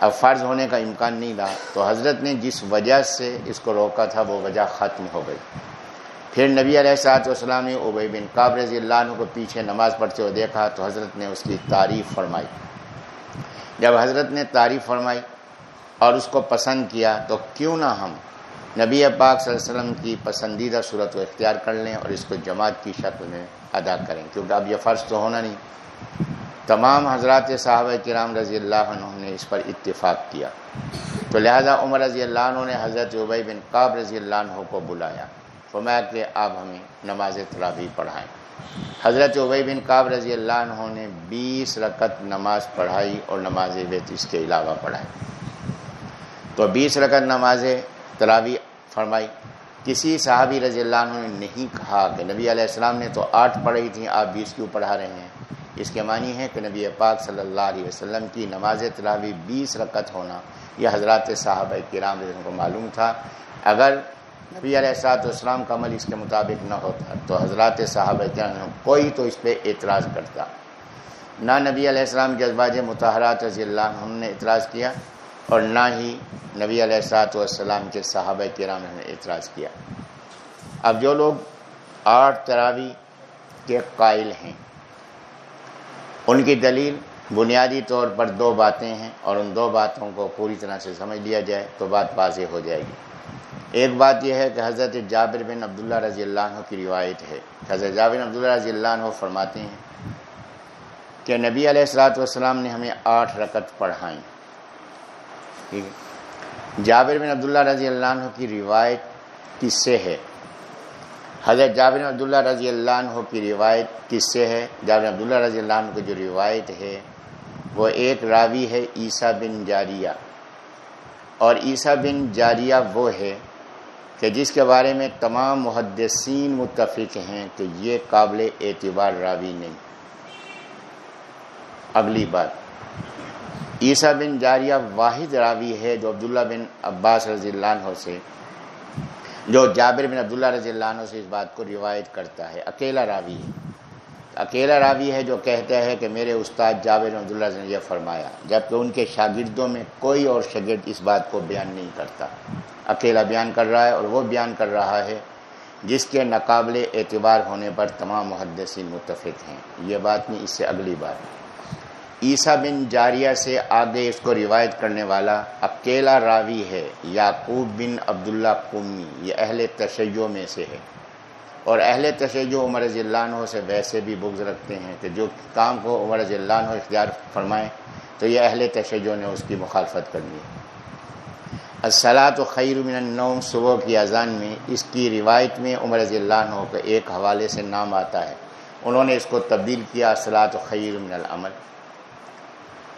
اب فرض ہونے کا امکان نہیں رہا۔ تو حضرت نے جس وجہ سے اس کو روکا تھا، وہ وجہ ختم ہو گئی۔ پھر نبی علیہ السلاۃ والسلام نے ابئی بن قاب رضی اللہ عنہ کو پیچھے نماز پڑھتے ہوئے دیکھا تو حضرت نے اس کی تعریف فرمائی۔ جب حضرت نے تعریف فرمائی اور اس کو پسند کیا تو کیوں نہ ہم نبی پاک صلی اللہ علیہ وسلم کی پسندیدہ صورت کو اختیار کر لیں اور اس کو جماعت کی شکل میں ادا کریں، کیونکہ اب یہ فرض تو ہونا نہیں۔ تمام حضرات صحابہ کرام رضی اللہ عنہ نے اس پر اتفاق کیا۔ تو لہذا عمر رضی اللہ عنہ نے حضرت عبی بن قاب رضی اللہ عنہ کو بلایا۔ فرمایا کہ آپ ہمیں نماز تراوی پڑھائیں۔ حضرت عبی بن قاب رضی اللہ عنہ نے بیس رکت نماز پڑھائی اور نماز بیت اس کے علاوہ پڑھائی۔ تو بیس رکت نماز تراوی فرمائی، کسی صحابی رضی اللہ عنہ نے نہیں کہا کہ نبی علیہ السلام نے تو آٹھ پڑھی تھیں، آپ بیس کیوں پڑھا رہے ہیں؟ اس کے معنی ہے کہ نبی پاک صلی اللہ علیہ وسلم کی نماز تراوی بیس رکت ہونا، یہ حضرات صحابہ کرام کو معلوم تھا۔ اگر نبی علیہ السلاط والسلام کا عمل اس کے مطابق نہ ہوتا، تو حضرات صحابہ کرام کوئی تو اس پہ اعتراض کرتا۔ نہ نبی علیہ السلام کے ازواج متحرات رضی اللہ عنہ نے اعتراض کیا اور نہ ہی نبی علیہ السلاۃ والسلام کے صحابہ کرام نے اعتراض کیا۔ اب جو لوگ آٹھ تراوی کے قائل ہیں، ان کی دلیل بنیادی طور پر دو باتیں ہیں اور ان دو باتوں کو پوری طرح سے سمجھ لیا جائے تو بات واضح ہو جائے گی۔ ایک بات یہ ہے کہ حضرت جابر بن عبداللہ رضی اللہ عنہ کی روایت ہے۔ حضرت جابر بن عبداللہ رضی اللہ عنہ فرماتے ہیں کہ نبی علیہ السلاۃ والسلام نے ہمیں آٹھ رکت پڑھائیں۔ ٹھیک ہے جابر بن عبداللہ رضی اللہ عنہ کی روایت کس سے ہے۔ حضرت جابر بن عبداللہ رضی اللہ عنہ کی روایت کس سے ہے۔ جابر بن عبداللہ رضی اللہ عنہ کی جو روایت ہے، وہ ایک راوی ہے، عیسیٰ بن جاریہ۔ اور عیسیٰ بن جاریہ وہ ہے کہ جس کے بارے میں تمام محدثین متفق ہیں کہ یہ قابل اعتبار راوی نہیں۔ اگلی بات۔ عیسیٰ بن جاریہ واحد راوی ہے، جو عبداللہ بن عباس رضی اللہ عنہ سے، جو جابر بن عبداللہ رضی اللہ عنہ سے اس بات کو روایت کرتا ہے۔ اکیلا راوی ہے۔ اکیلا راوی ہے جو کہتا ہے کہ میرے استاد جابر بن عبداللہ نے یہ فرمایا، جبکہ ان کے شاگردوں میں کوئی اور شاگرد اس بات کو بیان نہیں کرتا۔ اکیلا بیان کر رہا ہے اور وہ بیان کر رہا ہے، جس کے ناقابل اعتبار ہونے پر تمام محدثین متفق ہیں۔ یہ بات نہیں، اس سے اگلی بات عیسیٰ بن جاریہ سے آگے اس کو روایت کرنے والا اکیلا راوی ہے، یعقوب بن عبداللہ قمی، یہ اہل تشیع میں سے ہے۔ اور اہل تشیع عمر رضی اللہ عنہ سے ویسے بھی بغض رکھتے ہیں کہ جو کام کو عمر رضی اللہ عنہ اختیار فرمائیں، تو یہ اہل تشیع نے اس کی مخالفت کرنی ہے الصلاۃ و خیر من النوم صبح کی اذان میں اس کی روایت میں عمر رضی اللہ عنہ کا ایک حوالے سے نام آتا ہے۔ انہوں نے اس کو تبدیل کیا الصلاۃ و خیر من العمل۔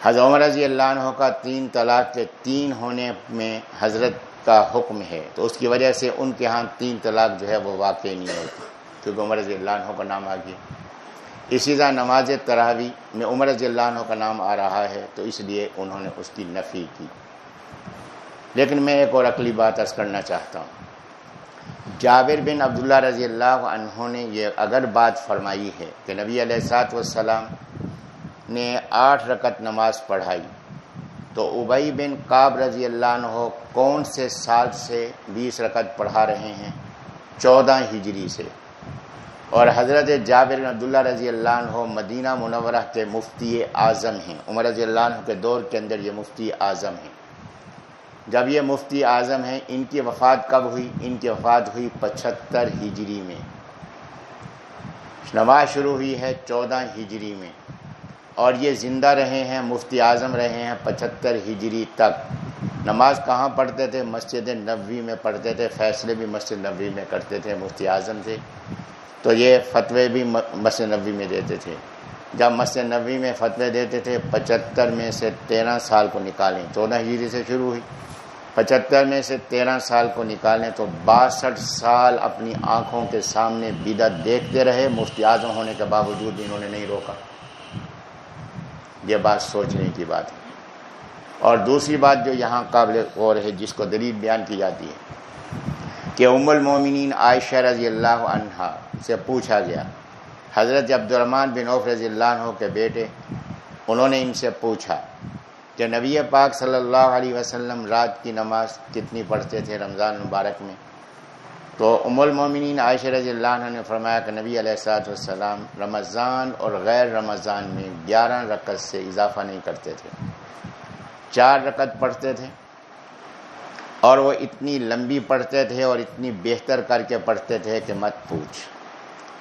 حضرت عمر رضی اللہ عنہ کا تین طلاق کے تین ہونے میں حضرت کا حکم ہے، تو اس کی وجہ سے ان کے ہاں تین طلاق جو ہے وہ واقع نہیں ہوتی، کیونکہ عمر رضی اللہ عنہ کا نام آ گیا۔ اسی طرح نماز تراوی میں عمر رضی اللہ عنہ کا نام آ رہا ہے، تو اس لیے انہوں نے اس کی نفی کی۔ لیکن میں ایک اور عقلی بات عرض کرنا چاہتا ہوں۔ جابر بن عبداللہ رضی اللہ عنہ نے یہ اگر بات فرمائی ہے کہ نبی علیہ سات وسلام نے آٹھ رکت نماز پڑھائی۔ تو ابئی بن قاب رضی اللہ عنہ کون سے سال سے بیس رکت پڑھا رہے ہیں؟ چودہ ہجری سے۔ اور حضرت جابر عبداللہ رضی اللہ عنہ مدینہ منورہ کے مفتی اعظم ہیں۔ عمر رضی اللہ عنہ کے دور کے اندر یہ مفتی اعظم ہیں۔ جب یہ مفتی اعظم ہیں، ان کی وفات کب ہوئی؟ ان کی وفات ہوئی پچہتر ہجری میں۔ نماز شروع ہوئی ہے چودہ ہجری میں۔ اور یہ زندہ رہے ہیں، مفتی اعظم رہے ہیں پچہتر ہجری تک۔ نماز کہاں پڑھتے تھے؟ مسجد نبوی میں پڑھتے تھے، فیصلے بھی مسجد نبوی میں کرتے تھے مفتی اعظم تھے تو یہ فتوے بھی مسجد نبوی میں دیتے تھے۔ جب مسجد نبوی میں فتوے دیتے تھے، پچہتر میں سے تیرہ سال کو نکالیں۔ چودہ ہجری سے شروع ہوئی۔ پچہتر میں سے تیرہ سال کو نکالیں تو باسٹھ سال اپنی آنکھوں کے سامنے بدت دیکھتے رہے۔ مفتی اعظم ہونے کے باوجود انہوں نے نہیں روکا۔ یہ بات سوچنے کی بات ہے۔ اور دوسری بات جو یہاں قابل غور ہے، جس کو دلیل بیان کی جاتی ہے، کہ ام المومنین عائشہ رضی اللہ عنہ سے پوچھا گیا، حضرت عبد الرحمٰن بن عوف رضی اللہ عنہ کے بیٹے، انہوں نے ان سے پوچھا کہ نبی پاک صلی اللہ علیہ وسلم رات کی نماز کتنی پڑھتے تھے رمضان مبارک میں؟ تو ام المومنین عائشہ رضی اللہ عنہ نے فرمایا کہ نبی علیہ السلاۃ والسلام رمضان اور غیر رمضان میں گیارہ رکعت سے اضافہ نہیں کرتے تھے۔ چار رکعت پڑھتے تھے اور وہ اتنی لمبی پڑھتے تھے اور اتنی بہتر کر کے پڑھتے تھے کہ مت پوچھ۔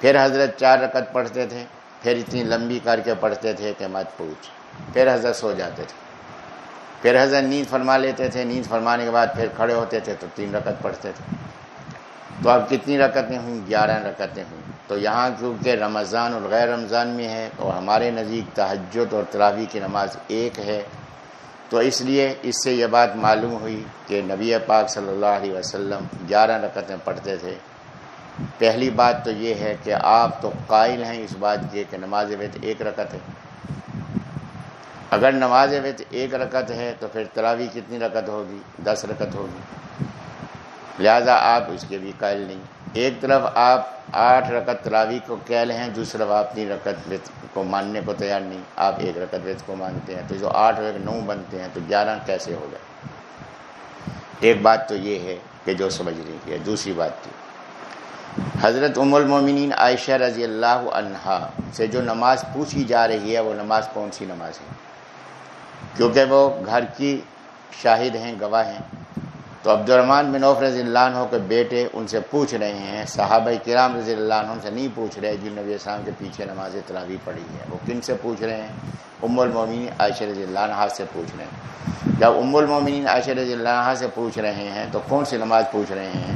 پھر حضرت چار رکعت پڑھتے تھے، پھر اتنی لمبی کر کے پڑھتے تھے کہ مت پوچھ۔ پھر حضرت سو جاتے تھے۔ پھر حضرت نیند فرما لیتے تھے، نیند فرمانے کے بعد پھر کھڑے ہوتے تھے تو تین رکعت پڑھتے تھے۔ تو اب کتنی رکعتیں ہوئیں؟ گیارہ رکعتیں ہوئیں۔ تو یہاں کیونکہ رمضان اور غیر رمضان میں ہے اور ہمارے نزدیک تہجد اور تراوی کی نماز ایک ہے۔ تو اس لیے اس سے یہ بات معلوم ہوئی کہ نبی پاک صلی اللہ علیہ وسلم گیارہ رکعتیں پڑھتے تھے۔ پہلی بات تو یہ ہے کہ آپ تو قائل ہیں اس بات کے کہ نماز ویت ایک رکعت ہے۔ اگر نماز ویت ایک رکعت ہے تو پھر تراوی کتنی رکعت ہوگی؟ دس رکعت ہوگی۔ لہذا آپ اس کے بھی قائل نہیں۔ ایک طرف آپ آٹھ رکعت تراوی کو قیل ہیں دوسری طرف آپ تین رکعت کو ماننے کو تیار نہیں۔ آپ ایک رکعت ویت کو مانتے ہیں، تو جو آٹھ نو بنتے ہیں، تو گیارہ کیسے ہو گئے؟ ایک بات تو یہ ہے کہ جو سمجھ رہی ہے دوسری بات کی حضرت ام المومنین عائشہ رضی اللہ عنہا سے جو نماز پوچھی جا رہی ہے، وہ نماز کون سی نماز ہے؟ کیونکہ وہ گھر کی شاہد ہیں، گواہ ہیں۔ تو عبد الرحمٰن بن عوف رضی اللہ عنہ کے بیٹے ان سے پوچھ رہے ہیں، صحابہ کرام رضی اللہ عنہ سے نہیں پوچھ رہے جن نبی السلام کے پیچھے نماز تراوی پڑھی ہے۔ وہ کن سے پوچھ رہے ہیں؟ ام المومنین عائشہ رضی اللہ عنہ سے پوچھ رہے ہیں۔ جب ام المومنین عائشہ رضی اللہ عنہ سے پوچھ رہے ہیں تو کون سی نماز پوچھ رہے ہیں؟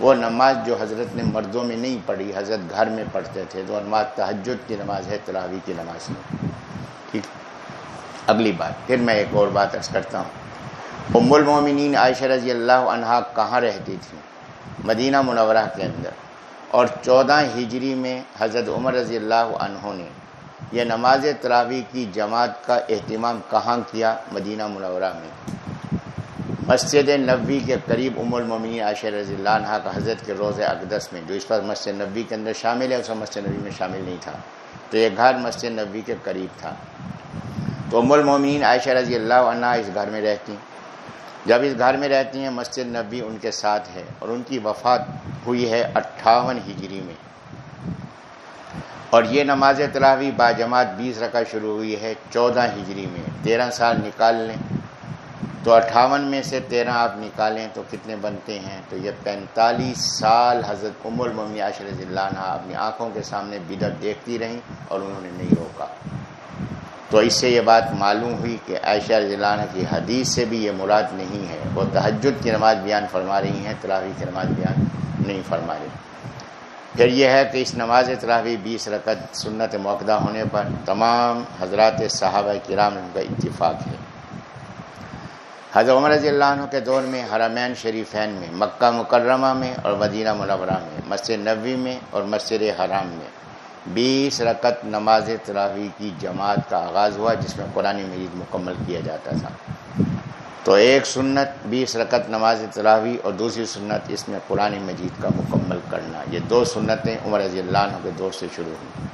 وہ نماز جو حضرت نے مردوں میں نہیں پڑھی، حضرت گھر میں پڑھتے تھے۔ تو نماز تہجد کی نماز ہے تراوی کی نماز میں۔ ٹھیک۔ اگلی بات، پھر میں ایک اور بات عرض کرتا ہوں۔ ام المومنین عائشہ رضی اللہ عنہا کہاں رہتی تھی؟ مدینہ منورہ کے اندر۔ اور چودہ ہجری میں حضرت عمر رضی اللہ عنہ نے یہ نماز تراوی کی جماعت کا اہتمام کہاں کیا؟ مدینہ منورہ میں۔ مسجد نبوی کے قریب ام المومنین عائشہ رضی اللہ عنہ کا حضرت کے روز اقدس میں، جو اس وقت مسجد نبوی کے اندر شامل ہے، اس وقت مسجد نبی میں شامل نہیں تھا۔ تو یہ گھر مسجد نبوی کے قریب تھا۔ تو ام المومنین عائشہ رضی اللہ عنہ اس گھر میں رہتی۔ جب اس گھر میں رہتی ہیں، مسجد نبی ان کے ساتھ ہے اور ان کی وفات ہوئی ہے اٹھاون ہجری میں۔ اور یہ نماز تراوی با جماعت بیس رکھا شروع ہوئی ہے چودہ ہجری میں۔ تیرہ سال نکال لیں۔ تو اٹھاون میں سے تیرہ آپ نکالیں تو کتنے بنتے ہیں؟ تو یہ پینتالیس سال حضرت ام المنی رضی اللہ عنہ اپنی آنکھوں کے سامنے بدت دیکھتی رہیں اور انہوں نے نہیں روکا۔ تو اس سے یہ بات معلوم ہوئی کہ عائشہ رضی اللہ عنہ کی حدیث سے بھی یہ مراد نہیں ہے۔ وہ تہجد کی نماز بیان فرما رہی ہیں تراوی کی نماز بیان نہیں فرما رہی۔ پھر یہ ہے کہ اس نماز تراوی بیس رکعت سنت موقع ہونے پر تمام حضرات صحابہ کرام ان کا اتفاق ہے۔ حضرت عمر رضی اللہ عنہ کے دور میں، حرمین شریفین میں، مکہ مکرمہ میں اور مدینہ منورہ میں، مسجد نبوی میں اور مسجد حرام میں۔ بیس رکت نماز تراوی کی جماعت کا آغاز ہوا، جس میں قرآن مجید مکمل کیا جاتا تھا۔ تو ایک سنت، بیس رکت نماز تراوی اور دوسری سنت، اس میں قرآن مجید کا مکمل کرنا۔ یہ دو سنتیں عمر رضی اللہ عنہ کے دور سے شروع ہوئیں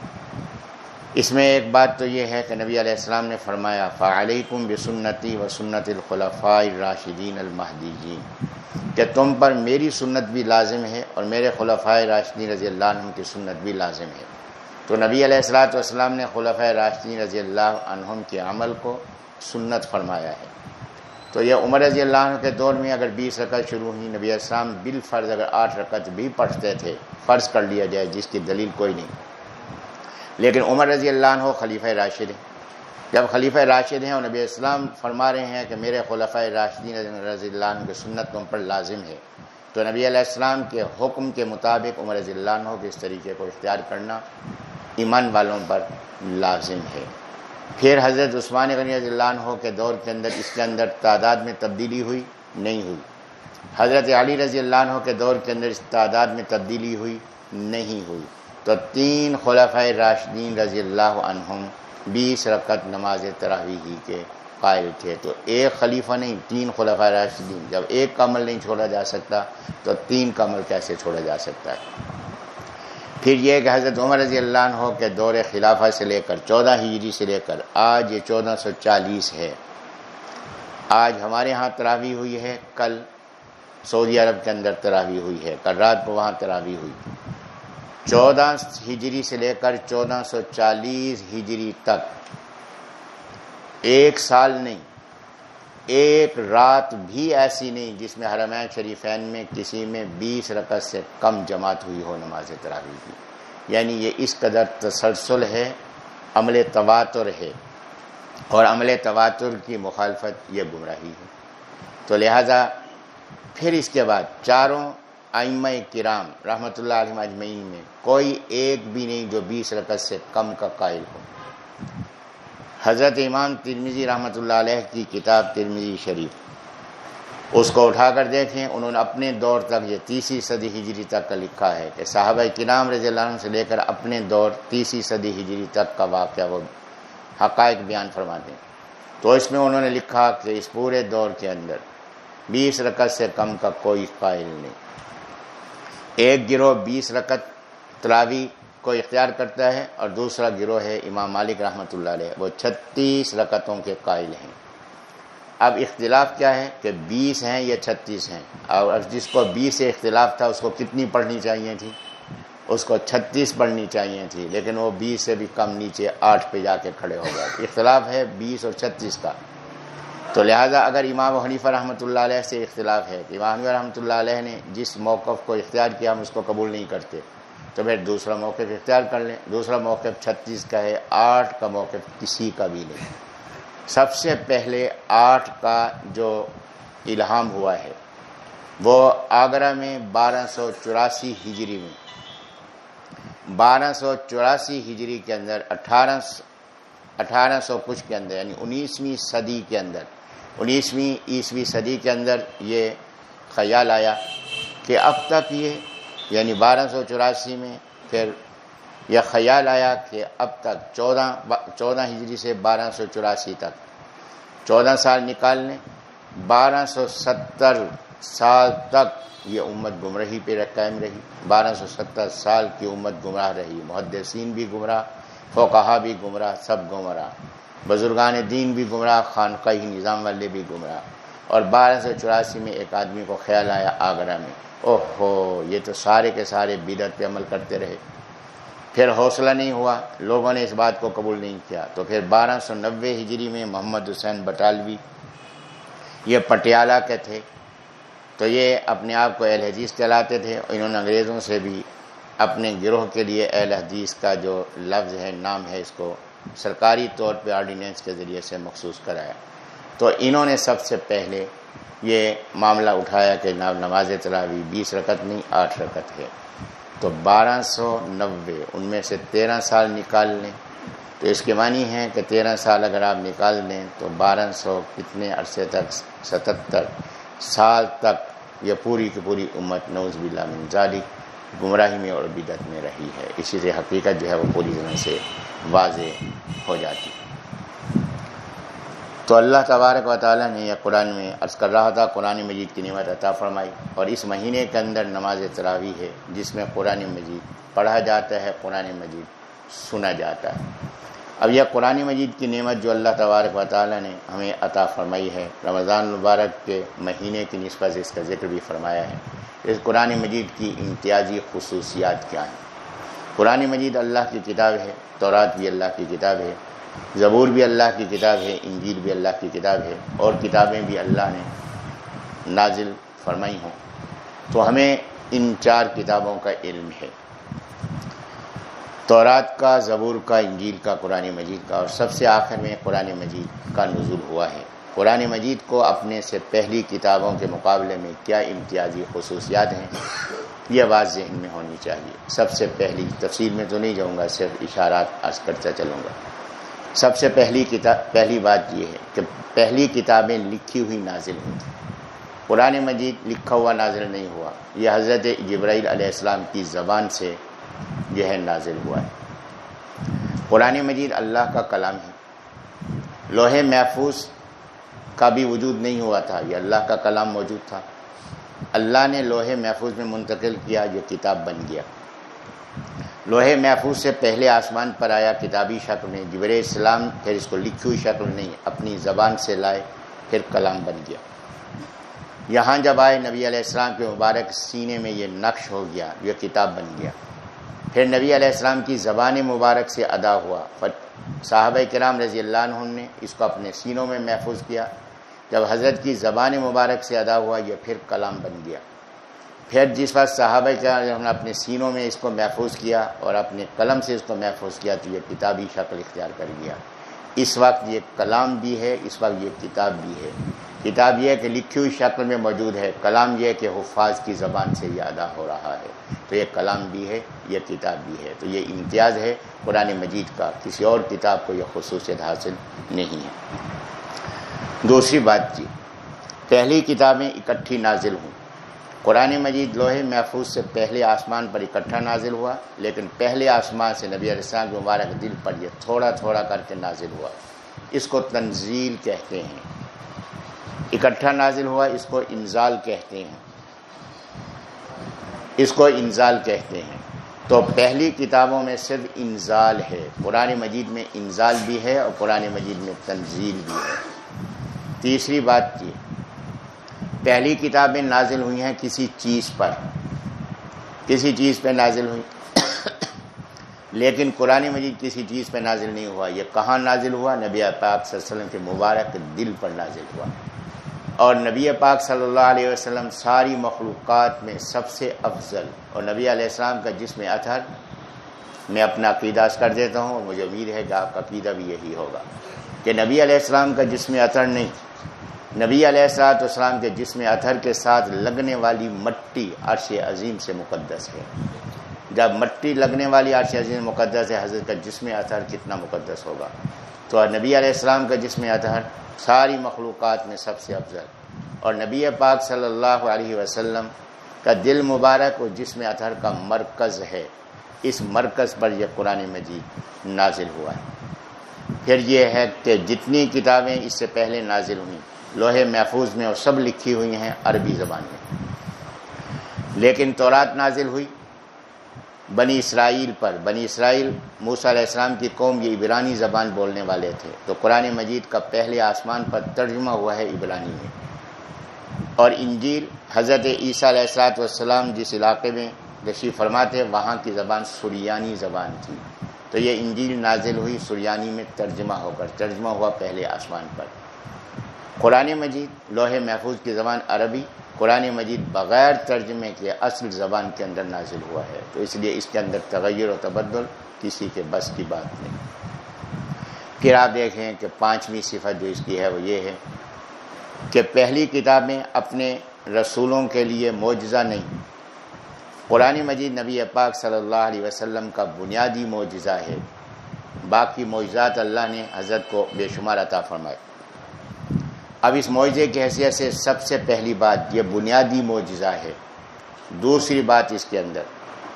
اس میں ایک بات تو یہ ہے کہ نبی علیہ السلام نے فرمایا فعلیکم بسنتی و سنت الخلفاء الراشدین المحدین کہ تم پر میری سنت بھی لازم ہے اور میرے خلفۂ راشدین رضی اللہ عنہ کی سنت بھی لازم ہے۔ تو نبی علیہ السلاۃ والسلام نے خلفۂ راشدین رضی اللہ عنہم کے عمل کو سنت فرمایا ہے۔ تو یہ عمر رضی اللہ عنہ کے دور میں اگر بیس رکعت شروع ہوئی، نبی السلام بالفرض اگر آٹھ رکعت بھی پڑھتے تھے، فرض کر لیا جائے، جس کی دلیل کوئی نہیں۔ لیکن عمر رضی اللہ عنہ خلیفہ راشد ہیں۔ جب خلیفہ راشد ہیں اور نبی اسلام فرما رہے ہیں کہ میرے خلفۂ راشدین رضی اللہ عنہ کی سنت تم پر لازم ہے، تو نبی علیہ السلام کے حکم کے مطابق عمر رضی اللہ عنہ کے اس طریقے کو اختیار کرنا ایمان والوں پر لازم ہے۔ پھر حضرت عثمان غنی رضی اللہ عنہ کے دور کے اندر اس کے اندر تعداد میں تبدیلی ہوئی، نہیں ہوئی۔ حضرت علی رضی اللہ عنہ کے دور کے اندر اس تعداد میں تبدیلی ہوئی، نہیں ہوئی۔ تو تین خلفۂ راشدین رضی اللہ عنہم بیس رکعت نماز تراویح ہی کے قائل تھے۔ تو ایک خلیفہ نہیں، تین خلفۂ راشدین۔ جب ایک کا عمل نہیں چھوڑا جا سکتا، تو تین کا عمل کیسے چھوڑا جا سکتا ہے؟ پھر یہ کہ حضرت عمر رضی اللہ عنہ کے دور خلافہ سے لے کر چودہ ہجری سے لے کر آج یہ چودہ سو چالیس ہے۔ آج ہمارے ہاں تراوی ہوئی ہے، کل سعودی عرب کے اندر تراوی ہوئی ہے، کل رات کو وہاں تراوی ہوئی۔ چودہ ہجری سے لے کر چودہ سو چالیس ہجری تک، ایک سال نہیں ایک رات بھی ایسی نہیں جس میں حرمین شریفین میں کسی میں بیس رکعت سے کم جماعت ہوئی ہو نماز تراوی کی۔ یعنی یہ اس قدر تسلسل ہے، عمل تواتر ہے۔ اور عمل تواتر کی مخالفت یہ گمراہی ہے۔ تو لہذا پھر اس کے بعد چاروں آئمہ کرام رحمۃ اللہ علیہ اجمعین میں کوئی ایک بھی نہیں جو بیس رکعت سے کم کا قائل ہو۔ حضرت امام ترمیزی رحمۃ اللہ علیہ کی کتاب ترمیزی شریف۔ اس کو اٹھا کر دیکھیں، انہوں نے اپنے دور تک یہ تیسری صدی ہجری تک کا لکھا ہے۔ کہ صحابہ کرام رضی اللہ عنہ سے لے کر اپنے دور تیسری صدی ہجری تک کا واقعہ وہ حقائق بیان فرماتے ہیں۔ تو اس میں انہوں نے لکھا کہ اس پورے دور کے اندر بیس رکعت سے کم کا کوئی قائل نہیں۔ ایک گروہ بیس رکعت تلاوی کو اختیار کرتا ہے اور دوسرا گروہ ہے امام مالک رحمۃ اللہ علیہ، وہ چھتیس رکتوں کے قائل ہیں۔ اب اختلاف کیا ہے کہ بیس ہیں یا چھتیس ہیں؟ اور جس کو بیس سے اختلاف تھا، اس کو کتنی پڑھنی چاہیے تھی؟ اس کو چھتیس پڑھنی چاہیے تھی، لیکن وہ بیس سے بھی کم نیچے آٹھ پہ جا کے کھڑے ہو گئے۔ اختلاف ہے بیس اور چھتیس کا۔ تو لہٰذا اگر امام حنیفہ رحمۃ اللہ علیہ سے اختلاف ہے کہ امام رحمۃ اللہ علیہ نے جس موقف کو اختیار کیا، ہم اس کو قبول نہیں کرتے۔ تو پھر دوسرا موقف اختیار کر لیں۔ دوسرا موقف چھتیس کا ہے، آٹھ کا موقف کسی کا بھی نہیں۔ سب سے پہلے آٹھ کا جو الہام ہوا ہے، وہ آگرہ میں بارہ سو چوراسی ہجری میں۔ بارہ سو چوراسی ہجری کے اندر، اٹھارہ اٹھارہ سو کچھ کے اندر یعنی انیسویں صدی کے اندر۔ انیسویں عیسوی صدی کے اندر یہ خیال آیا کہ اب تک یہ یعنی بارہ سو چوراسی میں پھر یہ خیال آیا کہ اب تک چودہ چودہ ہجری سے بارہ سو چوراسی تک چودہ سال نکال لیں بارہ سو ستر سال تک یہ امت گمرہی پہ قائم رہی، بارہ سو ستر سال کی امت گمراہ رہی، محدثین بھی گمراہ فوقہ بھی گمراہ، سب گمراہ، بزرگان دین بھی گمراہ، خانقاہی نظام والے بھی گمراہ۔ اور بارہ سو چوراسی میں ایک آدمی کو خیال آیا آگرہ میں۔ اوہ ہو یہ تو سارے کے سارے بدت پہ عمل کرتے رہے۔ پھر حوصلہ نہیں ہوا، لوگوں نے اس بات کو قبول نہیں کیا۔ تو پھر بارہ سو نوے ہجری میں محمد حسین بٹالوی، یہ پٹیالہ کے تھے۔ تو یہ اپنے آپ کو اہل حدیث چلاتے تھے۔ انہوں نے انگریزوں سے بھی اپنے گروہ کے لیے اہل حدیث کا جو لفظ ہے، نام ہے، اس کو سرکاری طور پہ آرڈیننس کے ذریعے سے مخصوص کرایا۔ تو انہوں نے سب سے پہلے یہ معاملہ اٹھایا کہ نماز تراوی بیس رکت نہیں، آٹھ رکت ہے۔ تو بارہ سو نوے، ان میں سے تیرہ سال نکال لیں۔ تو اس کے معنی ہے کہ تیرہ سال اگر آپ نکال لیں تو بارہ سو کتنے عرصے تک؟ ستتر سال تک یہ پوری کی پوری امت نوز بلا منظاری گمراہی میں اور بدت میں رہی ہے۔ اسی سے حقیقت جو ہے وہ پوری طرح سے واضح ہو جاتی۔ ہے تو اللہ تبارک و تعالیٰ نے یہ قرآن میں عرض کر رہا تھا، قرآن مجید کی نعمت عطا فرمائی۔ اور اس مہینے کے اندر نماز تراوی ہے، جس میں قرآن مجید پڑھا جاتا ہے، قرآن مجید سنا جاتا ہے۔ اب یہ قرآن مجید کی نعمت جو اللہ تبارک و تعالیٰ نے ہمیں عطا فرمائی ہے، رمضان مبارک کے مہینے کی نسبت سے اس کا ذکر بھی فرمایا ہے۔ اس قرآن مجید کی امتیازی خصوصیات کیا ہیں؟ قرآن مجید اللہ کی کتاب ہے، تورات بھی اللہ کی کتاب ہے۔ زبور بھی اللہ کی کتاب ہے، انجیل بھی اللہ کی کتاب ہے، اور کتابیں بھی اللہ نے نازل فرمائی ہوں۔ تو ہمیں ان چار کتابوں کا علم ہے۔ تورات کا، زبور کا، انجیل کا، قرآن مجید کا، اور سب سے آخر میں قرآن مجید کا نزول ہوا ہے۔ قرآن مجید کو اپنے سے پہلی کتابوں کے مقابلے میں کیا امتیازی خصوصیات ہیں؟ یہ بات ذہن میں ہونی چاہیے۔ سب سے پہلی تفصیل میں تو نہیں جاؤں گا، صرف اشارات آج کرتا چلوں گا۔ سب سے پہلی کتاب، پہلی بات یہ ہے کہ پہلی کتابیں لکھی ہوئی نازل ہوئی تھیں قرآن مجید لکھا ہوا نازل نہیں ہوا۔ یہ حضرت جبرائیل علیہ السلام کی زبان سے یہ ہے، نازل ہوا ہے۔ قرآن مجید اللہ کا کلام ہے۔ لوہے محفوظ کا بھی وجود نہیں ہوا تھا، یہ اللہ کا کلام موجود تھا۔ اللہ نے لوہے محفوظ میں منتقل کیا، یہ کتاب بن گیا۔ لوہے محفوظ سے پہلے آسمان پر آیا کتابی شکل میں جبر اسلام پھر اس کو لکھی ہوئی شکل نہیں، اپنی زبان سے لائے، پھر کلام بن گیا۔ یہاں جب آئے نبی علیہ السلام کے مبارک سینے میں یہ نقش ہو گیا، یہ کتاب بن گیا۔ پھر نبی علیہ السلام کی زبان مبارک سے ادا ہوا۔ صحابہ کرام رضی اللہ عنہ نے اس کو اپنے سینوں میں محفوظ کیا۔ جب حضرت کی زبان مبارک سے ادا ہوا، یہ پھر کلام بن گیا۔ پھر جس وقت صحابہ کرام نے اپنے سینوں میں اس کو محفوظ کیا اور اپنے قلم سے اس کو محفوظ کیا تو یہ کتابی شکل اختیار کر گیا اس وقت یہ کلام بھی ہے، اس وقت یہ کتاب بھی ہے۔ کتاب یہ ہے کہ لکھی ہوئی شکل میں موجود ہے، کلام یہ ہے کہ حفاظ کی زبان سے یہ ادا ہو رہا ہے۔ تو یہ کلام بھی ہے، یہ کتاب بھی ہے۔ تو یہ امتیاز ہے، قرآن مجید کا۔ کسی اور کتاب کو یہ خصوصیت حاصل نہیں ہے۔ دوسری بات جی پہلی کتابیں اکٹھی نازل ہوں۔ قرآن مجید لوہے محفوظ سے پہلے آسمان پر اکٹھا نازل ہوا، لیکن پہلے آسمان سے نبی علیہ السلام کے مبارک دل پر یہ تھوڑا تھوڑا کر کے نازل ہوا۔ اس کو تنزیل کہتے ہیں۔ اکٹھا نازل ہوا، اس کو انزال کہتے ہیں۔ اس کو انزال کہتے ہیں۔ تو پہلی کتابوں میں صرف انزال ہے۔ قرآن مجید میں انزال بھی ہے اور قرآن مجید میں تنزیل بھی ہے۔ تیسری بات یہ پہلی کتابیں نازل ہوئی ہیں کسی چیز پر۔ کسی چیز پہ نازل ہوئی۔ لیکن قرآن مجید کسی چیز پہ نازل نہیں ہوا۔ یہ کہاں نازل ہوا؟ نبی پاک صلی اللہ علیہ وسلم کے مبارک دل پر نازل ہوا۔ اور نبی پاک صلی اللہ علیہ وسلم ساری مخلوقات میں سب سے افضل، اور نبی علیہ السلام کا جسم اطہر۔ میں اپنا عقیدہ کر دیتا ہوں اور مجھے امید ہے کہ آپ کا عقیدہ بھی یہی ہوگا کہ نبی علیہ السلام کا جسم اطہر نہیں۔ نبی علیہ السلاۃ والسلام کے جسم اطہر کے ساتھ لگنے والی مٹی عرش عظیم سے مقدس ہے۔ جب مٹی لگنے والی عرش عظیم مقدس ہے، حضرت کا جسم اطہر کتنا مقدس ہوگا۔ تو نبی علیہ السلام کا جسم اطہر ساری مخلوقات میں سب سے افضل۔ اور نبی پاک صلی اللہ علیہ وسلم کا دل مبارک اور جسم اطہر کا مرکز ہے۔ اس مرکز پر یہ قرآن مجید نازل ہوا ہے۔ پھر یہ ہے کہ جتنی کتابیں اس سے پہلے نازل ہوئیں لوہے محفوظ میں اور سب لکھی ہوئی ہیں عربی زبان میں۔ لیکن تورات نازل ہوئی۔ بنی اسرائیل پر۔ بنی اسرائیل موسیٰ علیہ السلام کی قوم یہ عبرانی زبان بولنے والے تھے۔ تو قرآن مجید کا پہلے آسمان پر ترجمہ ہوا ہے عبرانی میں۔ اور انجیل حضرت عیسیٰ علیہ السلاۃ والسلام جس علاقے میں رشی فرماتے وہاں کی زبان سریانی زبان تھی۔ تو یہ انجیل نازل ہوئی، سریانی میں ترجمہ ہو کر۔ ترجمہ ہوا پہلے آسمان پر۔ قرآن مجید لوہے محفوظ کی زبان عربی، قرآن مجید بغیر ترجمے کے اصل زبان کے اندر نازل ہوا ہے۔ تو اس لیے اس کے اندر تغیر و تبدل کسی کے بس کی بات نہیں۔ پھر آپ دیکھیں کہ پانچویں صفت جو اس کی ہے وہ یہ ہے کہ پہلی کتابیں اپنے رسولوں کے لیے معجزہ نہیں۔ قرآن مجید نبی پاک صلی اللہ علیہ وسلم کا بنیادی معجزہ ہے۔ باقی معجزات اللہ نے حضرت کو بے شمار عطا فرمائے۔ اب اس معجزے کی حیثیت سے سب سے پہلی بات یہ بنیادی معجزہ ہے۔ دوسری بات اس کے اندر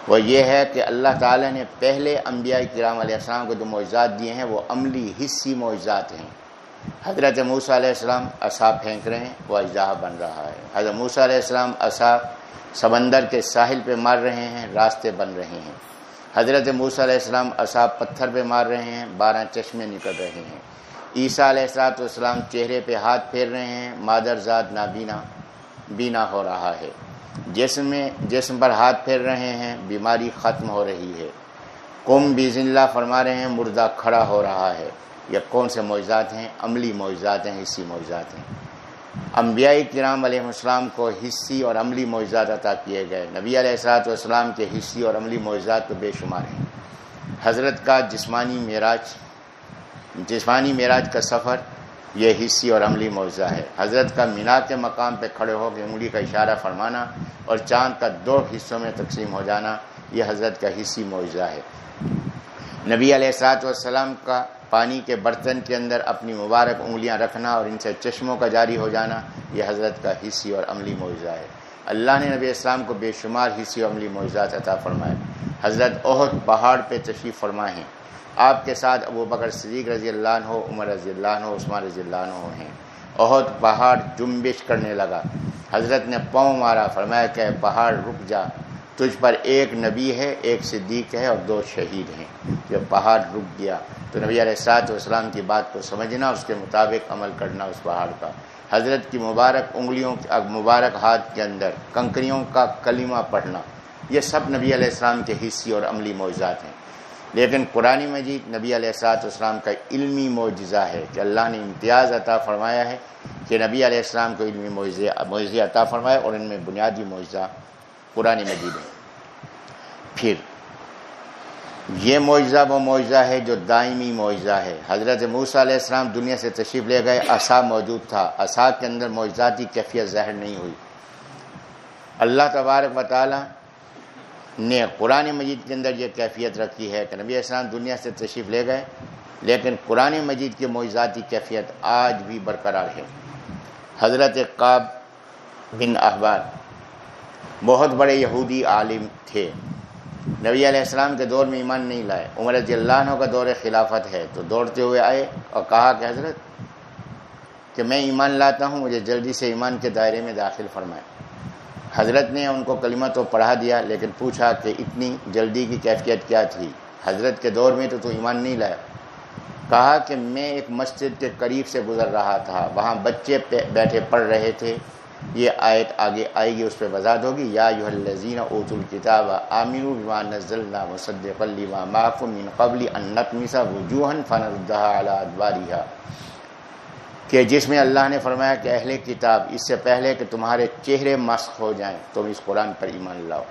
وہ یہ ہے کہ اللہ تعالیٰ نے پہلے انبیاء کرام علیہ السلام کو جو معجزات دیے ہیں وہ عملی حصی معجزات ہیں۔ حضرت موسیٰ علیہ السلام اصا پھینک رہے ہیں، وہ اجزا بن رہا ہے۔ حضرت موسیٰ علیہ السلام اصا سمندر کے ساحل پہ مار رہے ہیں، راستے بن رہے ہیں۔ حضرت موسیٰ علیہ السلام اصاب پتھر پہ مار رہے ہیں، بارہ چشمے نکل رہے ہیں۔ عیسیٰ علیہ السلاۃ والسلام چہرے پہ ہاتھ پھیر رہے ہیں، مادر ذات نابینا بینا ہو رہا ہے۔ جسم میں، جسم پر ہاتھ پھیر رہے ہیں، بیماری ختم ہو رہی ہے۔ قم بیزن اللہ فرما رہے ہیں، مردہ کھڑا ہو رہا ہے۔ یہ کون سے معجزات ہیں؟ عملی معجزات ہیں، حصی معجزات ہیں۔ انبیاء کرام علیہ السلام کو حصی اور عملی معجزات عطا کیے گئے۔ نبی علیہ السلاۃ والسلام کے حصی اور عملی معجزات تو بے شمار ہیں۔ حضرت کا جسمانی معراج جسمانی معراج کا سفر، یہ حصی اور عملی معجزہ ہے۔ حضرت کا مینا کے مقام پہ کھڑے ہو کے انگلی کا اشارہ فرمانا اور چاند کا دو حصوں میں تقسیم ہو جانا، یہ حضرت کا حصی معجزہ ہے۔ نبی علیہ السلاط والسلام کا پانی کے برتن کے اندر اپنی مبارک انگلیاں رکھنا اور ان سے چشموں کا جاری ہو جانا، یہ حضرت کا حصی اور عملی معجزہ ہے۔ اللہ نے نبی اسلام کو بے شمار حصی اور عملی معجزات عطا فرمائے۔ حضرت عہد پہاڑ پہ تشریف فرمائے ہیں۔ آپ کے ساتھ ابو بکر صدیق رضی اللہ عنہ، عمر رضی اللہ عنہ، عثمان رضی اللہ عنہ ہیں۔ عہد پہاڑ جنبش کرنے لگا۔ حضرت نے پاؤں مارا، فرمایا کہ پہاڑ رک جا۔ تجھ پر ایک نبی ہے، ایک صدیق ہے اور دو شہید ہیں۔ جب پہاڑ رک گیا۔ تو نبی علیہ السلاط والسلام کی بات کو سمجھنا، اس کے مطابق عمل کرنا اس پہاڑ کا۔ حضرت کی مبارک انگلیوں مبارک ہاتھ کے اندر، کنکریوں کا کلمہ پڑھنا۔ یہ سب نبی علیہ السلام کے حصی اور عملی معجزات ہیں۔ لیکن قرآن مجید نبی علیہ السلاط والسلام کا علمی معجزہ ہے کہ اللہ نے امتیاز عطا فرمایا ہے کہ نبی علیہ السلام کو علمی معجزہ عطا فرمایا اور ان میں بنیادی معجزہ قرآن مجید ہے۔ پھر، یہ معجزہ وہ معجزہ ہے جو دائمی معجزہ ہے۔ حضرت موسیٰ علیہ السلام دنیا سے تشریف لے گئے، عصا موجود تھا۔ عصا کے اندر معجزاتی کیفیت ظاہر نہیں ہوئی۔ اللہ تبارک و تعالیٰ نے قرآن مجید کے اندر یہ کیفیت رکھی ہے کہ نبی السلام دنیا سے تشریف لے گئے، لیکن قرآن مجید کی معجزاتی کیفیت آج بھی برقرار ہے۔ حضرت قاب بن احبار بہت بڑے یہودی عالم تھے۔ نبی علیہ السلام کے دور میں ایمان نہیں لائے۔ عمر رضی اللہ عنہ کا دور خلافت ہے۔ تو دوڑتے ہوئے آئے اور کہا کہ حضرت، کہ میں ایمان لاتا ہوں، مجھے جلدی سے ایمان کے دائرے میں داخل فرمائے۔ حضرت نے ان کو کلمہ تو پڑھا دیا، لیکن پوچھا کہ اتنی جلدی کی کیفیت کیا تھی؟ حضرت کے دور میں تو تو ایمان نہیں لایا۔ کہا کہ میں ایک مسجد کے قریب سے گزر رہا تھا، وہاں بچے بیٹھے پڑھ رہے تھے۔ یہ آیت آگے آئے گی، اس پہ وضاحت ہوگی۔ یا یو الزین اوت الکتاب عامر بما نزلنا مصدق لما معكم من قبل ان نطمس وجوها فنردها على ادبارها۔ کہ جس میں اللہ نے فرمایا کہ اہل کتاب، اس سے پہلے کہ تمہارے چہرے مسخ ہو جائیں، تم اس قرآن پر ایمان لاؤ۔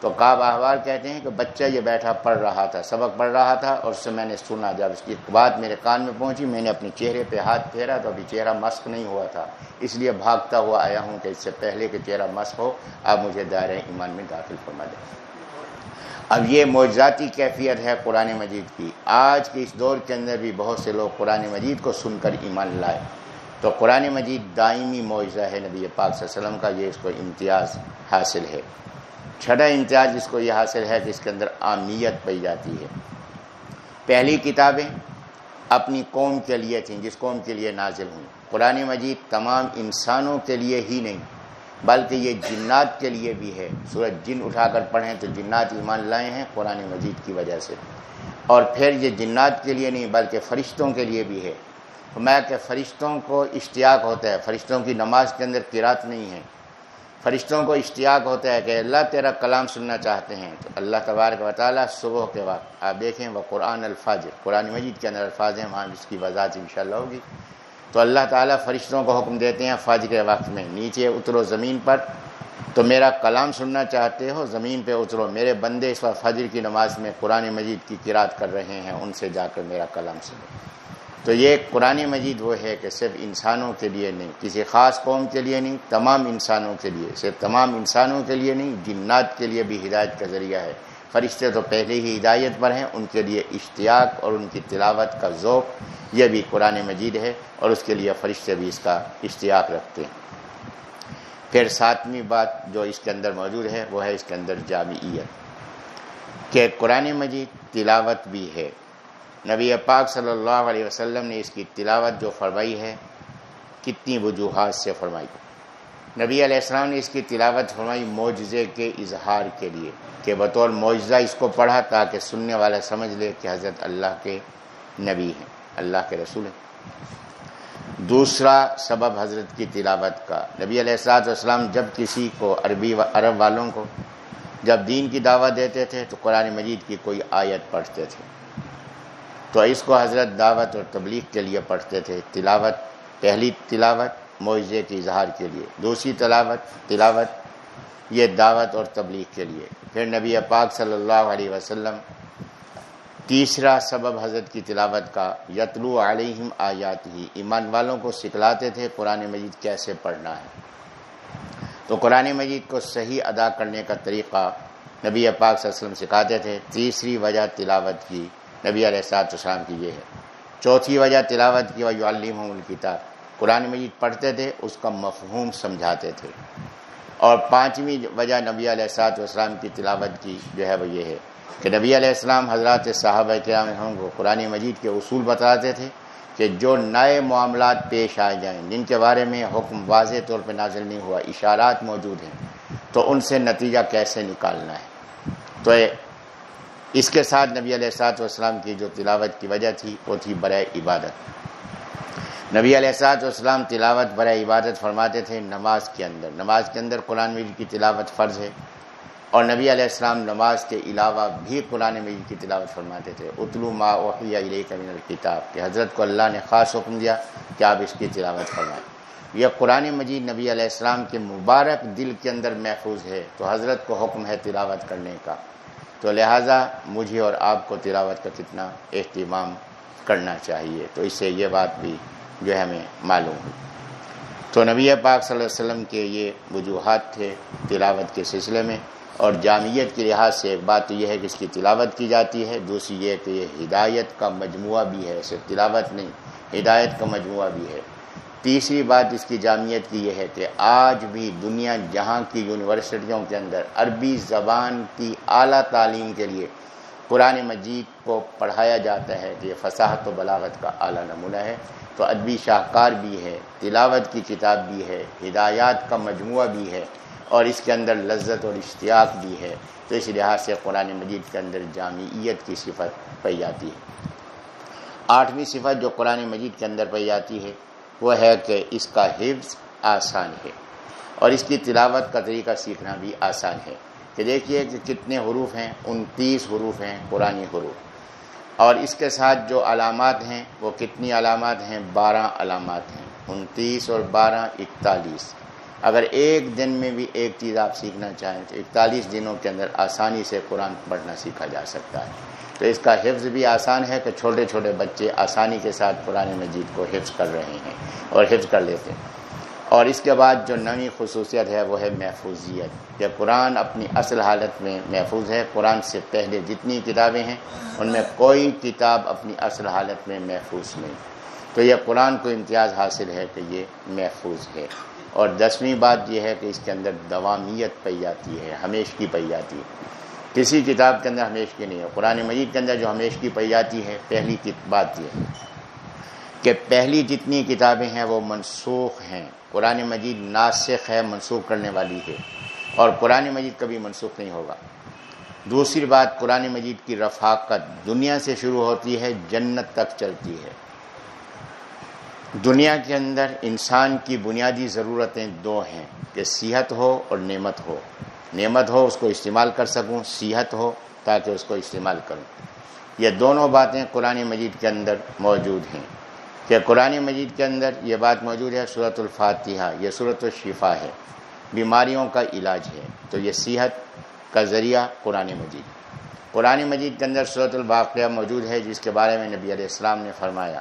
تو کعب احبار کہتے ہیں کہ بچہ یہ بیٹھا پڑھ رہا تھا، سبق پڑھ رہا تھا، اور اس سے میں نے سنا، جب اس کی بات میرے کان میں پہنچی، میں نے اپنے چہرے پہ ہاتھ پھیرا تو ابھی چہرہ مسق نہیں ہوا تھا۔ اس لیے بھاگتا ہوا آیا ہوں کہ اس سے پہلے کہ چہرہ مسق ہو اب مجھے دائرۂ ایمان میں داخل فرما دیں۔ اب یہ معجزاتی کیفیت ہے قرآن مجید کی۔ آج کے اس دور کے اندر بھی بہت سے لوگ قرآن مجید کو سن کر ایمان لائے۔ تو قرآن مجید دائمی معجزہ ہے نبی پاک صلی اللہ علیہ وسلم کا، یہ اس کو امتیاز حاصل ہے۔ چھٹا امتیاز جس کو یہ حاصل ہے کہ اس کے اندر عامیت پائی جاتی ہے۔ پہلی کتابیں اپنی قوم کے لیے تھیں، جس قوم کے لیے نازل ہوئیں۔ قرآن مجید تمام انسانوں کے لیے ہی نہیں بلکہ یہ جنات کے لیے بھی ہے۔ سورج جن اٹھا کر پڑھیں تو جنات ایمان لائے ہیں قرآن مجید کی وجہ سے۔ اور پھر یہ جنات کے لیے نہیں بلکہ فرشتوں کے لیے بھی ہے۔ میں کہ فرشتوں کو اشتیاق ہوتا ہے۔ فرشتوں کی نماز کے اندر قرات نہیں ہے۔ فرشتوں کو اشتیاق ہوتا ہے کہ اللہ تیرا کلام سننا چاہتے ہیں۔ تو اللہ تبارک و تعالیٰ صبح کے وقت آپ دیکھیں وہ قرآن الفاظ قرآن مجید کے اندر الفاظ ہیں، وہاں جس کی وضاحت انشاءاللہ ہوگی۔ تو اللہ تعالیٰ فرشتوں کو حکم دیتے ہیں فاج کے وقت میں، نیچے اترو زمین پر۔ تو میرا کلام سننا چاہتے ہو، زمین پہ اترو۔ میرے بندے اس وقت فجر کی نماز میں قرآن مجید کی قرات کر رہے ہیں، ان سے جا کر میرا کلام سنو۔ تو یہ قرآن مجید وہ ہے کہ صرف انسانوں کے لیے نہیں، کسی خاص قوم کے لیے نہیں، تمام انسانوں کے لیے۔ صرف تمام انسانوں کے لیے نہیں، جنات کے لیے بھی ہدایت کا ذریعہ ہے۔ فرشتے تو پہلے ہی ہدایت پر ہیں، ان کے لیے اشتیاق اور ان کی تلاوت کا ذوق، یہ بھی قرآن مجید ہے اور اس کے لیے فرشتے بھی اس کا اشتیاق رکھتے ہیں۔ پھر ساتویں بات جو اس کے اندر موجود ہے، وہ ہے اس کے اندر جامعیت، کہ قرآن مجید تلاوت بھی ہے۔ نبی پاک صلی اللہ علیہ وسلم نے اس کی تلاوت جو فرمائی ہے، کتنی وجوہات سے فرمائی۔ نبی علیہ السلام نے اس کی تلاوت فرمائی معجزے کے اظہار کے لیے، کہ بطور معجزہ اس کو پڑھا تاکہ سننے والا سمجھ لے کہ حضرت اللہ کے نبی ہیں، اللہ کے رسول ہیں۔ دوسرا سبب حضرت کی تلاوت کا، نبی علیہ السلاط والسلام جب کسی کو عربی و عرب والوں کو جب دین کی دعوت دیتے تھے تو قرآن مجید کی کوئی آیت پڑھتے تھے۔ تو اس کو حضرت دعوت اور تبلیغ کے لیے پڑھتے تھے۔ تلاوت، پہلی تلاوت معجزے کے اظہار کے لیے۔ دوسری تلاوت تلاوت، یہ دعوت اور تبلیغ کے لیے۔ پھر نبی پاک صلی اللہ علیہ وسلم تیسرا سبب حضرت کی تلاوت کا یتلو علیہم آیات ہی ایمان والوں کو سکھلاتے تھے قرآن مجید کیسے پڑھنا ہے۔ تو قرآن مجید کو صحیح ادا کرنے کا طریقہ نبی پاک صلی اللہ علیہ وسلم سکھاتے تھے۔ تیسری وجہ تلاوت کی نبی علیہ السلاط السلام کی یہ ہے۔ چوتھی وجہ تلاوت کی وجہ علیم الکتاب قرآن مجید پڑھتے تھے، اس کا مفہوم سمجھاتے تھے۔ اور پانچویں وجہ نبی علیہ السلاط والسلام کی تلاوت کی جو ہے وہ یہ ہے کہ نبی علیہ السلام حضرات صحابہ کرام ہم کو قرآن مجید کے اصول بتاتے تھے کہ جو نئے معاملات پیش آ جائیں، جن کے بارے میں حکم واضح طور پہ نازل نہیں ہوا، اشارات موجود ہیں، تو ان سے نتیجہ کیسے نکالنا ہے؟ تو اس کے ساتھ نبی علیہ السلاط والسلام کی جو تلاوت کی وجہ تھی، وہ تھی برائے عبادت۔ نبی علیہ السلاط والسلام تلاوت برائے عبادت فرماتے تھے نماز کے اندر۔ نماز کے اندر قرآن مجید کی تلاوت فرض ہے اور نبی علیہ السلام نماز کے علاوہ بھی قرآن مجید کی تلاوت فرماتے تھے۔ اتلو ما اوحیہ علیہ من الکتاب، کہ حضرت کو اللہ نے خاص حکم دیا کہ آپ اس کی تلاوت فرمائیں۔ یہ قرآن مجید نبی علیہ السلام کے مبارک دل کے اندر محفوظ ہے۔ تو حضرت کو حکم ہے تلاوت کرنے کا۔ تو لہٰذا مجھے اور آپ کو تلاوت کا کتنا اہتمام کرنا چاہیے۔ تو اس سے یہ بات بھی جو ہے ہمیں معلوم۔ ہوئی تو نبی پاک صلی اللہ علیہ وسلم کے یہ وجوہات تھے تلاوت کے سلسلے میں، اور جامعیت کے لحاظ سے ایک بات تو یہ ہے کہ اس کی تلاوت کی جاتی ہے، دوسری یہ کہ یہ ہدایت کا مجموعہ بھی ہے، صرف تلاوت نہیں، ہدایت کا مجموعہ بھی ہے۔ تیسری بات اس کی جامعیت کی یہ ہے کہ آج بھی دنیا جہاں کی یونیورسٹیوں کے اندر عربی زبان کی اعلیٰ تعلیم کے لیے قرآن مجید کو پڑھایا جاتا ہے کہ یہ فصاحت و بلاغت کا اعلیٰ نمونہ ہے۔ تو ادبی شاہکار بھی ہے، تلاوت کی کتاب بھی ہے، ہدایات کا مجموعہ بھی ہے اور اس کے اندر لذت اور اشتیاق بھی ہے۔ تو اس لحاظ سے قرآن مجید کے اندر جامعیت کی صفت پائی جاتی ہے۔ آٹھویں صفت جو قرآن مجید کے اندر پائی جاتی ہے، وہ ہے کہ اس کا حفظ آسان ہے اور اس کی تلاوت کا طریقہ سیکھنا بھی آسان ہے۔ کہ دیکھیے کہ کتنے حروف ہیں، انتیس حروف ہیں قرآن حروف۔ اور اس کے ساتھ جو علامات ہیں، وہ کتنی علامات ہیں؟ بارہ علامات ہیں۔ انتیس اور بارہ اکتالیس۔ اگر ایک دن میں بھی ایک چیز آپ سیکھنا چاہیں تو اکتالیس دنوں کے اندر آسانی سے قرآن پڑھنا سیکھا جا سکتا ہے۔ تو اس کا حفظ بھی آسان ہے کہ چھوٹے چھوٹے بچے آسانی کے ساتھ قرآن مجید کو حفظ کر رہے ہیں اور حفظ کر لیتے ہیں۔ اور اس کے بعد جو نئی خصوصیت ہے وہ ہے محفوظیت۔ کہ قرآن اپنی اصل حالت میں محفوظ ہے۔ قرآن سے پہلے جتنی کتابیں ہیں، ان میں کوئی کتاب اپنی اصل حالت میں محفوظ نہیں۔ تو یہ قرآن کو امتیاز حاصل ہے کہ یہ محفوظ ہے۔ اور دسویں بات یہ ہے کہ اس کے اندر دوامیت پی جاتی ہے ہمیش کی پی جاتی ہے۔ کسی کتاب کے اندر ہمیش کی نہیں ہے۔ قرآن مجید کے اندر جو ہمیش کی پی جاتی ہے، پہلی بات یہ ہے۔ کہ پہلی جتنی کتابیں ہیں وہ منسوخ ہیں۔ قرآن مجید ناسخ ہے، منسوخ کرنے والی ہے۔ اور قرآن مجید کبھی منسوخ نہیں ہوگا۔ دوسری بات، قرآن مجید کی رفاقت دنیا سے شروع ہوتی ہے، جنت تک چلتی ہے۔ دنیا کے اندر انسان کی بنیادی ضرورتیں دو ہیں، کہ صحت ہو اور نعمت ہو۔ نعمت ہو، اس کو استعمال کر سکوں، صحت ہو، تاکہ اس کو استعمال کروں۔ یہ دونوں باتیں قرآن مجید کے اندر موجود ہیں۔ کہ قرآن مجید کے اندر یہ بات موجود ہے صورت الفاتحہ، یہ صورت الشفا ہے۔ بیماریوں کا علاج ہے۔ تو یہ صحت کا ذریعہ قرآن مجید۔ قرآن مجید کے اندر صورت الباقیہ موجود ہے، جس کے بارے میں نبی علیہ السلام نے فرمایا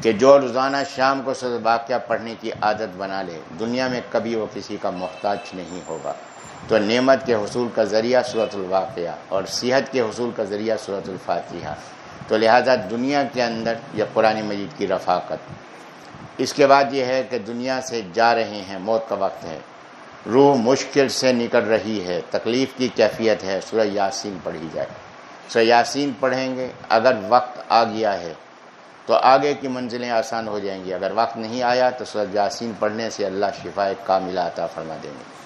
کہ جو روزانہ شام کو سد واقعہ پڑھنے کی عادت بنا لے، دنیا میں کبھی وہ کسی کا محتاج نہیں ہوگا۔ تو نعمت کے حصول کا ذریعہ صورت الواقعہ اور صحت کے حصول کا ذریعہ صورت الفاتحہ۔ تو لہذا دنیا کے اندر یہ قرآن مجید کی رفاقت۔ اس کے بعد یہ ہے کہ دنیا سے جا رہے ہیں، موت کا وقت ہے۔ روح مشکل سے نکل رہی ہے، تکلیف کی کیفیت ہے۔ سورہ یاسین پڑھی جائے۔ سورہ یاسین پڑھیں گے، اگر وقت آ گیا ہے تو آگے کی منزلیں آسان ہو جائیں گی۔ اگر وقت نہیں آیا تو سورج یاسین پڑھنے سے اللہ شفا کاملہ عطا فرما دیں گے۔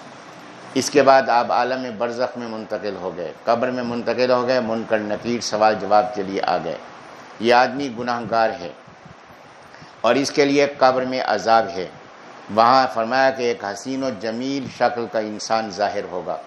اس کے بعد آپ عالم برزخ میں منتقل ہو گئے، قبر میں منتقل ہو گئے، منکر نقیر سوال جواب کے لیے آ گئے۔ یہ آدمی گناہ گار ہے اور اس کے لیے قبر میں عذاب ہے۔ وہاں فرمایا کہ ایک حسین و جمیل شکل کا انسان ظاہر ہوگا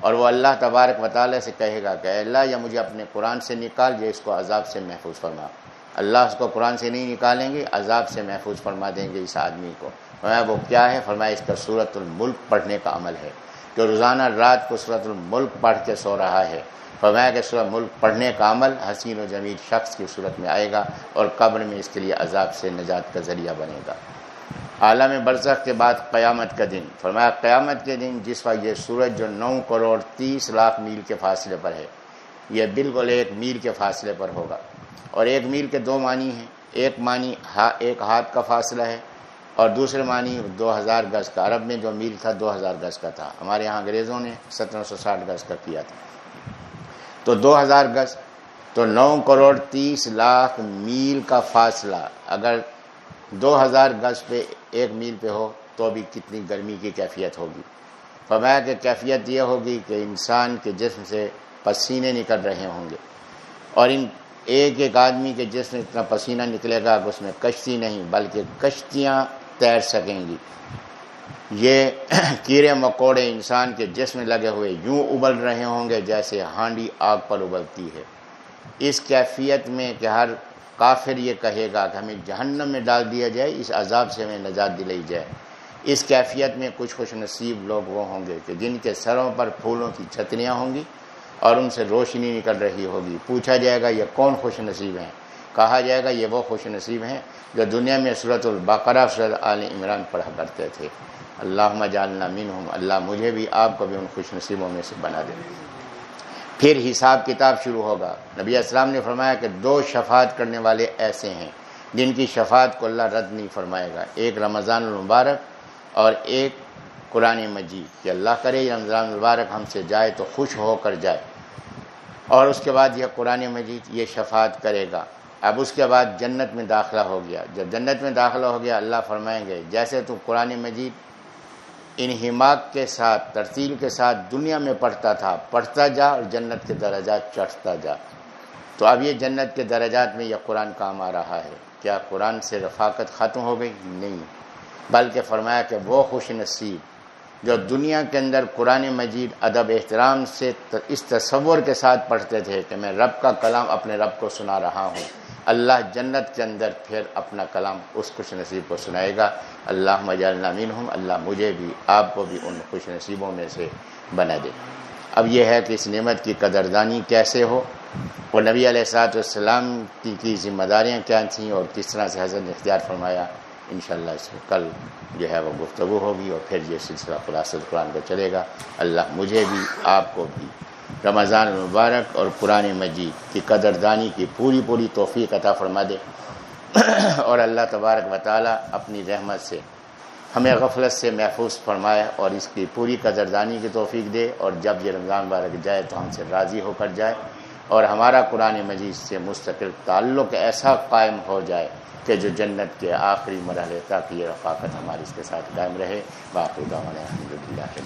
اور وہ اللہ تبارک و تعالیٰ سے کہے گا کہ اللہ یا مجھے اپنے قرآن سے نکال جو اس کو عذاب سے محفوظ فرما۔ اللہ اس کو قرآن سے نہیں نکالیں گے، عذاب سے محفوظ فرما دیں گے اس آدمی کو۔ فرمایا، وہ کیا ہے؟ فرمایا، اس کا صورت الملک پڑھنے کا عمل ہے۔ جو روزانہ رات کو صورت الملک پڑھ کے سو رہا ہے۔ فرمایا کہ صورت ملک پڑھنے کا عمل حسین و جمیل شخص کی صورت میں آئے گا اور قبر میں اس کے لیے عذاب سے نجات کا ذریعہ بنے گا۔ عالم برزخ کے بعد قیامت کا دن۔ فرمایا قیامت کے دن جس وقت یہ سورج جو نو کروڑ تیس لاکھ میل کے فاصلے پر ہے، یہ بالکل ایک میل کے فاصلے پر ہوگا۔ اور ایک میل کے دو معنی ہیں۔ ایک معنی ایک ہاتھ کا فاصلہ ہے اور دوسرے معنی دو ہزار گز کا، عرب میں جو میل تھا دو ہزار گز کا تھا۔ ہمارے یہاں انگریزوں نے سترہ سو ساٹھ گز کا کیا تھا۔ تو دو ہزار گز تو نو کروڑ تیس لاکھ میل کا فاصلہ۔ اگر دو ہزار گز پہ ایک میل پہ ہو، تو بھی کتنی گرمی کی کیفیت ہوگی۔ فرمایا کہ کیفیت یہ ہوگی کہ انسان کے جسم سے پسینے نکل رہے ہوں گے۔ اور ان ایک ایک آدمی کے جسم اتنا پسینہ نکلے گا کہ اس میں کشتی نہیں، بلکہ کشتیاں تیر سکیں گی۔ یہ کیڑے مکوڑے انسان کے جسم لگے ہوئے یوں ابل رہے ہوں گے جیسے ہانڈی آگ پر ابلتی ہے۔ اس کیفیت میں کہ ہر کافر یہ کہے گا کہ ہمیں جہنم میں ڈال دیا جائے، اس عذاب سے ہمیں نجات دلائی جائے۔ اس کیفیت میں کچھ خوش نصیب لوگ وہ ہوں گے کہ جن کے سروں پر پھولوں کی چھتریاں ہوں گی اور ان سے روشنی نکل رہی ہوگی۔ پوچھا جائے گا، یہ کون خوش نصیب ہیں؟ کہا جائے گا، یہ وہ خوش نصیب ہیں جو دنیا میں صورت البقرہ صورت عال عمران پڑھا کرتے تھے۔ اللہ جالنا مین ہوں اللہ مجھے بھی، آپ کو بھی ان خوش نصیبوں میں سے بنا دے۔ پھر حساب کتاب شروع ہوگا۔ نبی اسلام نے فرمایا کہ دو شفاعت کرنے والے ایسے ہیں، جن کی شفاعت کو اللہ رد نہیں فرمائے گا۔ ایک رمضان المبارک اور ایک قرآن مجید۔ کہ اللہ کرے رمضان المبارک ہم سے جائے تو خوش ہو کر جائے۔ اور اس کے بعد یہ قرآن مجید یہ شفاعت کرے گا۔ اب اس کے بعد جنت میں داخلہ ہو گیا۔ جب جنت میں داخلہ ہو گیا، اللہ فرمائیں گے، جیسے تو قرآن مجید انہماق کے ساتھ، ترتیل کے ساتھ دنیا میں پڑھتا تھا، پڑھتا جا اور جنت کے درجات چڑھتا جا۔ تو اب یہ جنت کے درجات میں یہ قرآن کام آ رہا ہے۔ کیا قرآن سے رفاقت ختم ہو گئی؟ نہیں۔ بلکہ فرمایا کہ وہ خوش نصیب، جو دنیا کے اندر قرآن مجید ادب احترام سے اس تصور کے ساتھ پڑھتے تھے کہ میں رب کا کلام اپنے رب کو سنا رہا ہوں۔ اللہ جنت کے اندر پھر اپنا کلام اس خوش نصیب کو سنائے گا۔ اللہ مجال ہوں اللہ مجھے بھی، آپ کو بھی ان خوش نصیبوں میں سے بنا دے۔ اب یہ ہے کہ اس نعمت کی قدردانی کیسے ہو؟ وہ نبی علیہ السلاۃ والسلام کی کی ذمہ داریاں کیا تھیں؟ اور کس طرح سے حضرت اختیار فرمایا؟ انشاءاللہ اس میں کل جو ہے وہ گفتگو ہوگی اور پھر یہ سلسلہ خلاصت قرآن کا چلے گا۔ اللہ مجھے بھی، آپ کو بھی۔ رمضان المبارک اور قرآن مجید کی قدردانی کی پوری پوری توفیق عطا فرما دے۔ اور اللہ تبارک و تعالیٰ اپنی رحمت سے ہمیں غفلت سے محفوظ فرمائے اور اس کی پوری قدردانی کی توفیق دے اور جب یہ رمضان مبارک جائے تو ہم سے راضی ہو کر جائے اور ہمارا قرآن مجید سے مستقل تعلق ایسا قائم ہو جائے کہ جو جنت کے آخری مرحلے تک یہ رفاقت ہماری اس کے ساتھ قائم رہے۔ باقی دعوان الحمد للہ کے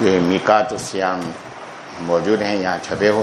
یہ میکات السیام موجود ہیں یہاں چھپے ہوئے